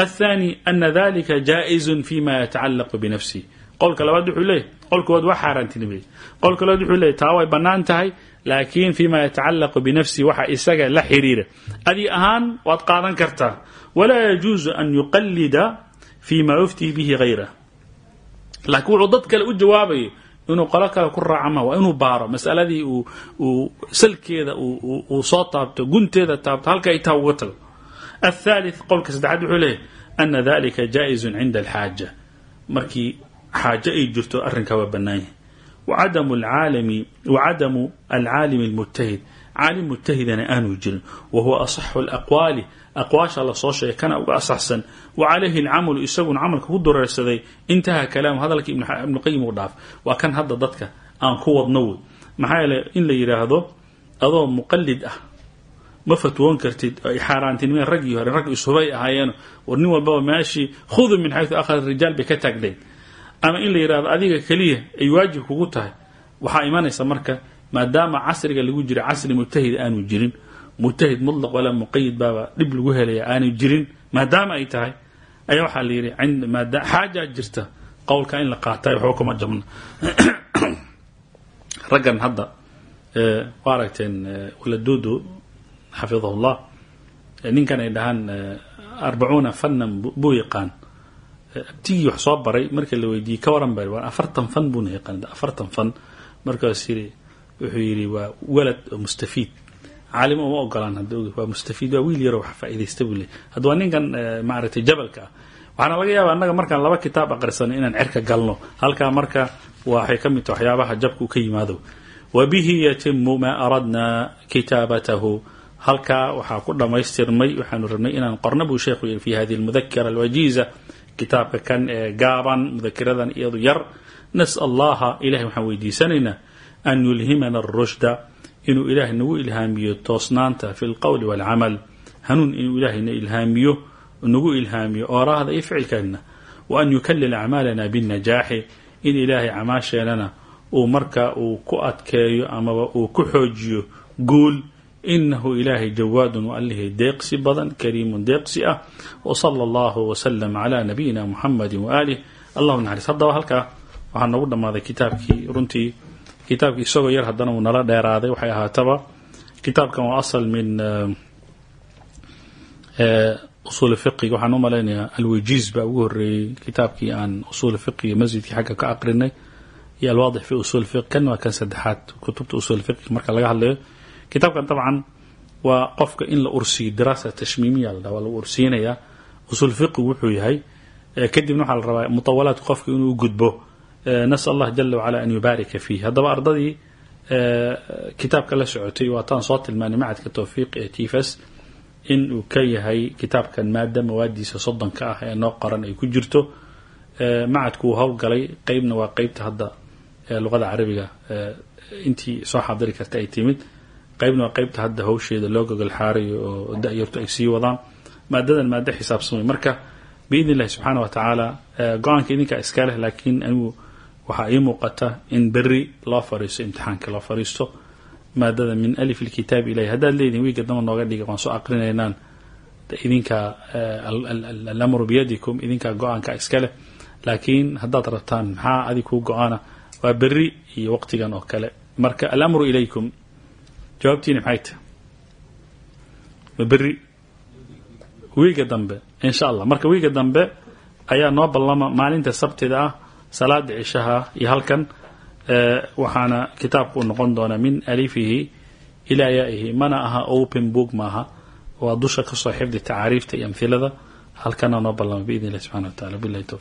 الثاني أن ذلika جائز فيma يتacلق بنفسه qolka labaad wuxuu leeyahy qolkood wax xaaraantinimeeyey. Qol kalood wuxuu leeyay taa way bannaan tahay laakiin fiima yatacallaqu binafsihi waxa isaga la xiriira. Adi ahaan waad qaadan kartaa walaa yajuusu an yuqallida fii maa bihi hayrah laakiin wuxuu dad u jawaabayo inuu qolo kale ku raaca ma inuu baaro masaladii uu salkeeda uu soo taabto gunteeda taabto halka ay taha uga tago. Athalith qowlka saddexaad wuxuu leeyahy ana dalika jaa'izu cinda alxaaja. Markii xaajo ay jirto arrinkaa waa bannaan yahay. Wacadamu alcaalimi almujtahid. Caalim mujtahidana aanu jirin. Wa huwa asaxu alaqwaali aqwaasha la soo sheegay kana uga asaxsan. Wa calayhi alcamalu isaguna camalka ku dureersaday intaha kalaamu hadalka ibnuqayim uu dhaaf. Waa kan hadda dadka aan ku wadno wey maxaa yeele in la yidhaahdo adoo muqalid ah. Ma fatwoon kartid xaaraantinimeen raggii hore rag ishubay ahaayeeno war nin walbaba meeshii khudu min xayu akhada rijaal bay ka taagnayd ama in la yidhahdo adiga keliya ay waajib kugu tahay waxaa imanaysa marka maadaama casriga lagu jira casri mujtahid aanu jirin mujtahid mutlaq walaa muqayid baaba dhib lagu helaya aanay jirin maadaama ay tahay ayaa waxaa la yidhi xaajaa jirta qowlka in la qaatay waxba kuma jabna raggan hadda waa aragteen waladuudu xafidahullah ninkan ay dhahaan arbacuuna fanan buu yaqaan abtigii wax soo baray markii la weydiiyey ka waran ba afartan fan buuna yaqaan afartan fan. Markaas yiri wuxuu yidhi waa walad oo mustafiid. Caalim uma ogolaan waa mustafiid waa wiil yaroo wax faa'iidaysta buu leey hadda waa ninkan maaragtay jabalka ah waxaana laga yaaba annaga markaan laba kitaab aqrisano inaan cerka galno halkaa marka waxay ka mid taha waxyaabaha jabka ka yimaado. Wa yatimu maa aradnaa kitaabatahu. Halkaa waxaa ku dhammaystirmay waxaanu rabnay inaan qorna buu sheekhu yidhi fi hadihi almudakara alwajiiza kitaabka kan ee gaaban mudakiradan iyadu yar. Nas'al allaha ilahay waxaan weydiisanaynaa an yulhimana arushda inuu ilaahay nagu ilhaamiyo toosnaanta fi lqowli walcamal hanuun inuu ilaahayna ilhaamiyo nagu ilhaamiyo ooraahda iyo ficilkeenna wa an yukalil acmaalana binnajaaxi in ilaahay camaasheenana uu marka uu ku adkeeyo amaba uu ku xoojiyo guul inahu ilaahay jawaadun wa allihii deeqsi badan kariimun deeqsi ah wa sala allahu wasalam calaa nabiyina muxamadi waaalih allahu naxariis haddaba halkaa waxaa noogu dhammaaday kitaabkii runtii kitaabkii isagoo yar haddana uu nala dheeraaday waxay ahaataba kitaabkan waa asal min usuul fiqiga waxaan u malaynayaa alwajiiz baa ugu horeeyey kitaabkii aan usuul fiqiga masjidkii xagga ka aqrinay iyo alwaadix fi usuul fiq kan waa kan saddexaad kutubta usuul fiqiga marka laga hadlayo kitaabkan dabcan waa qofka in la ursiyo diraasa tashmiimiya la waa lagu ursiinayaa. Usuul fiqigu wuxuu yahay kadibna waxaa la rabaa mutawalaadka qofka inuu gudbo nasal allah jala wacala an yubaarika fiih haddaba ardadii kitaabka la socotay waataan soo tilmaanay macadka towfiiq ee tifas in uu ka yahay kitaabkan maada mawaadiisa soddonka ah ee noo qoran ay ku jirto. Macadku uu howlgalay qeybna waa qeybta hadda luqada carabiga intii soo xaadiri karta ay timid qeybna waa qeybta hadda hawsheeda loo gogol xaarayo oo da-yartu ay sii wadaan. Maadadan maado xisaabsamay marka biidn illahi subxaana wa tacaala go'aanka idinkaa iska leh laakiin anigu waxaa ii muuqata in beri loo fariisto imtixaanka loo fariisto. Maadada min alif ilkitaabi ilahi haddaad leedihin wiiga dama nooga dhiga waan soo aqrinaynaan. Idinkaa alamru biyadikum idinkaa go'aanka iska leh. Laakiin haddaad rabtaan maxaa adig kuu go'aana? Waa beri iyo waqtigan oo kale. Marka alamru ilaykum jawaabtiini maxay tahay? Ma beri wiiga dambe insha allah marka wiiga dambe ayaa noo ballama maalinta sabtida ah salaada cishaha iyo halkan waxaana kitaabku u noqon doonaa min alifihi ilaa yaa'ihi. Mana aha open book maaha waa dusha ka soo xifdi tacaariifta iyo amhilada halkana noo ballama biidn illahi subxana wa tacala billahi towfiq